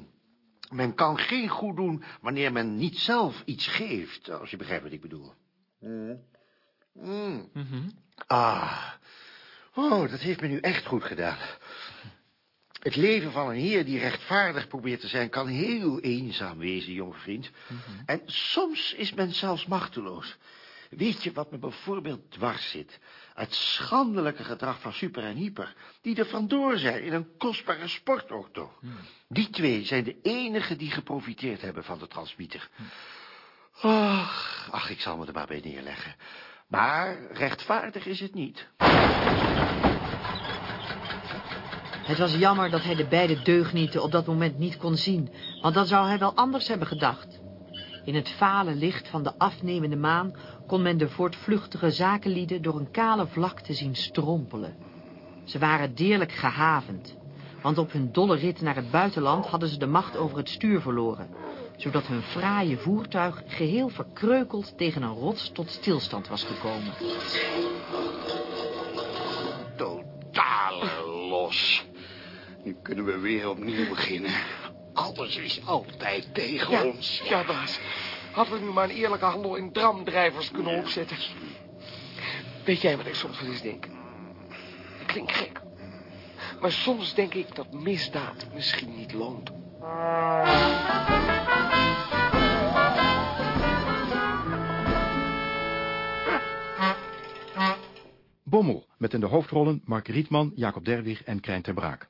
men kan geen goed doen wanneer men niet zelf iets geeft, als je begrijpt wat ik bedoel. Hm. Hm. Ah, oh, dat heeft me nu echt goed gedaan. Het leven van een heer die rechtvaardig probeert te zijn... kan heel eenzaam wezen, jonge vriend. En soms is men zelfs machteloos. Weet je wat me bijvoorbeeld dwars zit? Het schandelijke gedrag van Super en Hyper... die er vandoor zijn in een kostbare sportauto. Die twee zijn de enigen die geprofiteerd hebben van de transmieter. Ach, ach, ik zal me er maar bij neerleggen. Maar rechtvaardig is het niet. Het was jammer dat hij de beide deugnieten op dat moment niet kon zien, want dan zou hij wel anders hebben gedacht. In het vale licht van de afnemende maan kon men de voortvluchtige zakenlieden door een kale vlakte zien strompelen. Ze waren deerlijk gehavend, want op hun dolle rit naar het buitenland hadden ze de macht over het stuur verloren, zodat hun fraaie voertuig geheel verkreukeld tegen een rots tot stilstand was gekomen. Totale los. Nu kunnen we weer opnieuw beginnen. Alles is altijd tegen Ja, ons. ja, baas. Hadden we nu maar een eerlijke handel in dramdrijvers kunnen opzetten. Weet jij wat ik soms wel eens denk? Het klinkt gek. Maar soms denk ik dat misdaad misschien niet loont. Bommel, met in de hoofdrollen Mark Rietman, Jacob Derwig en Krijn ter Braak.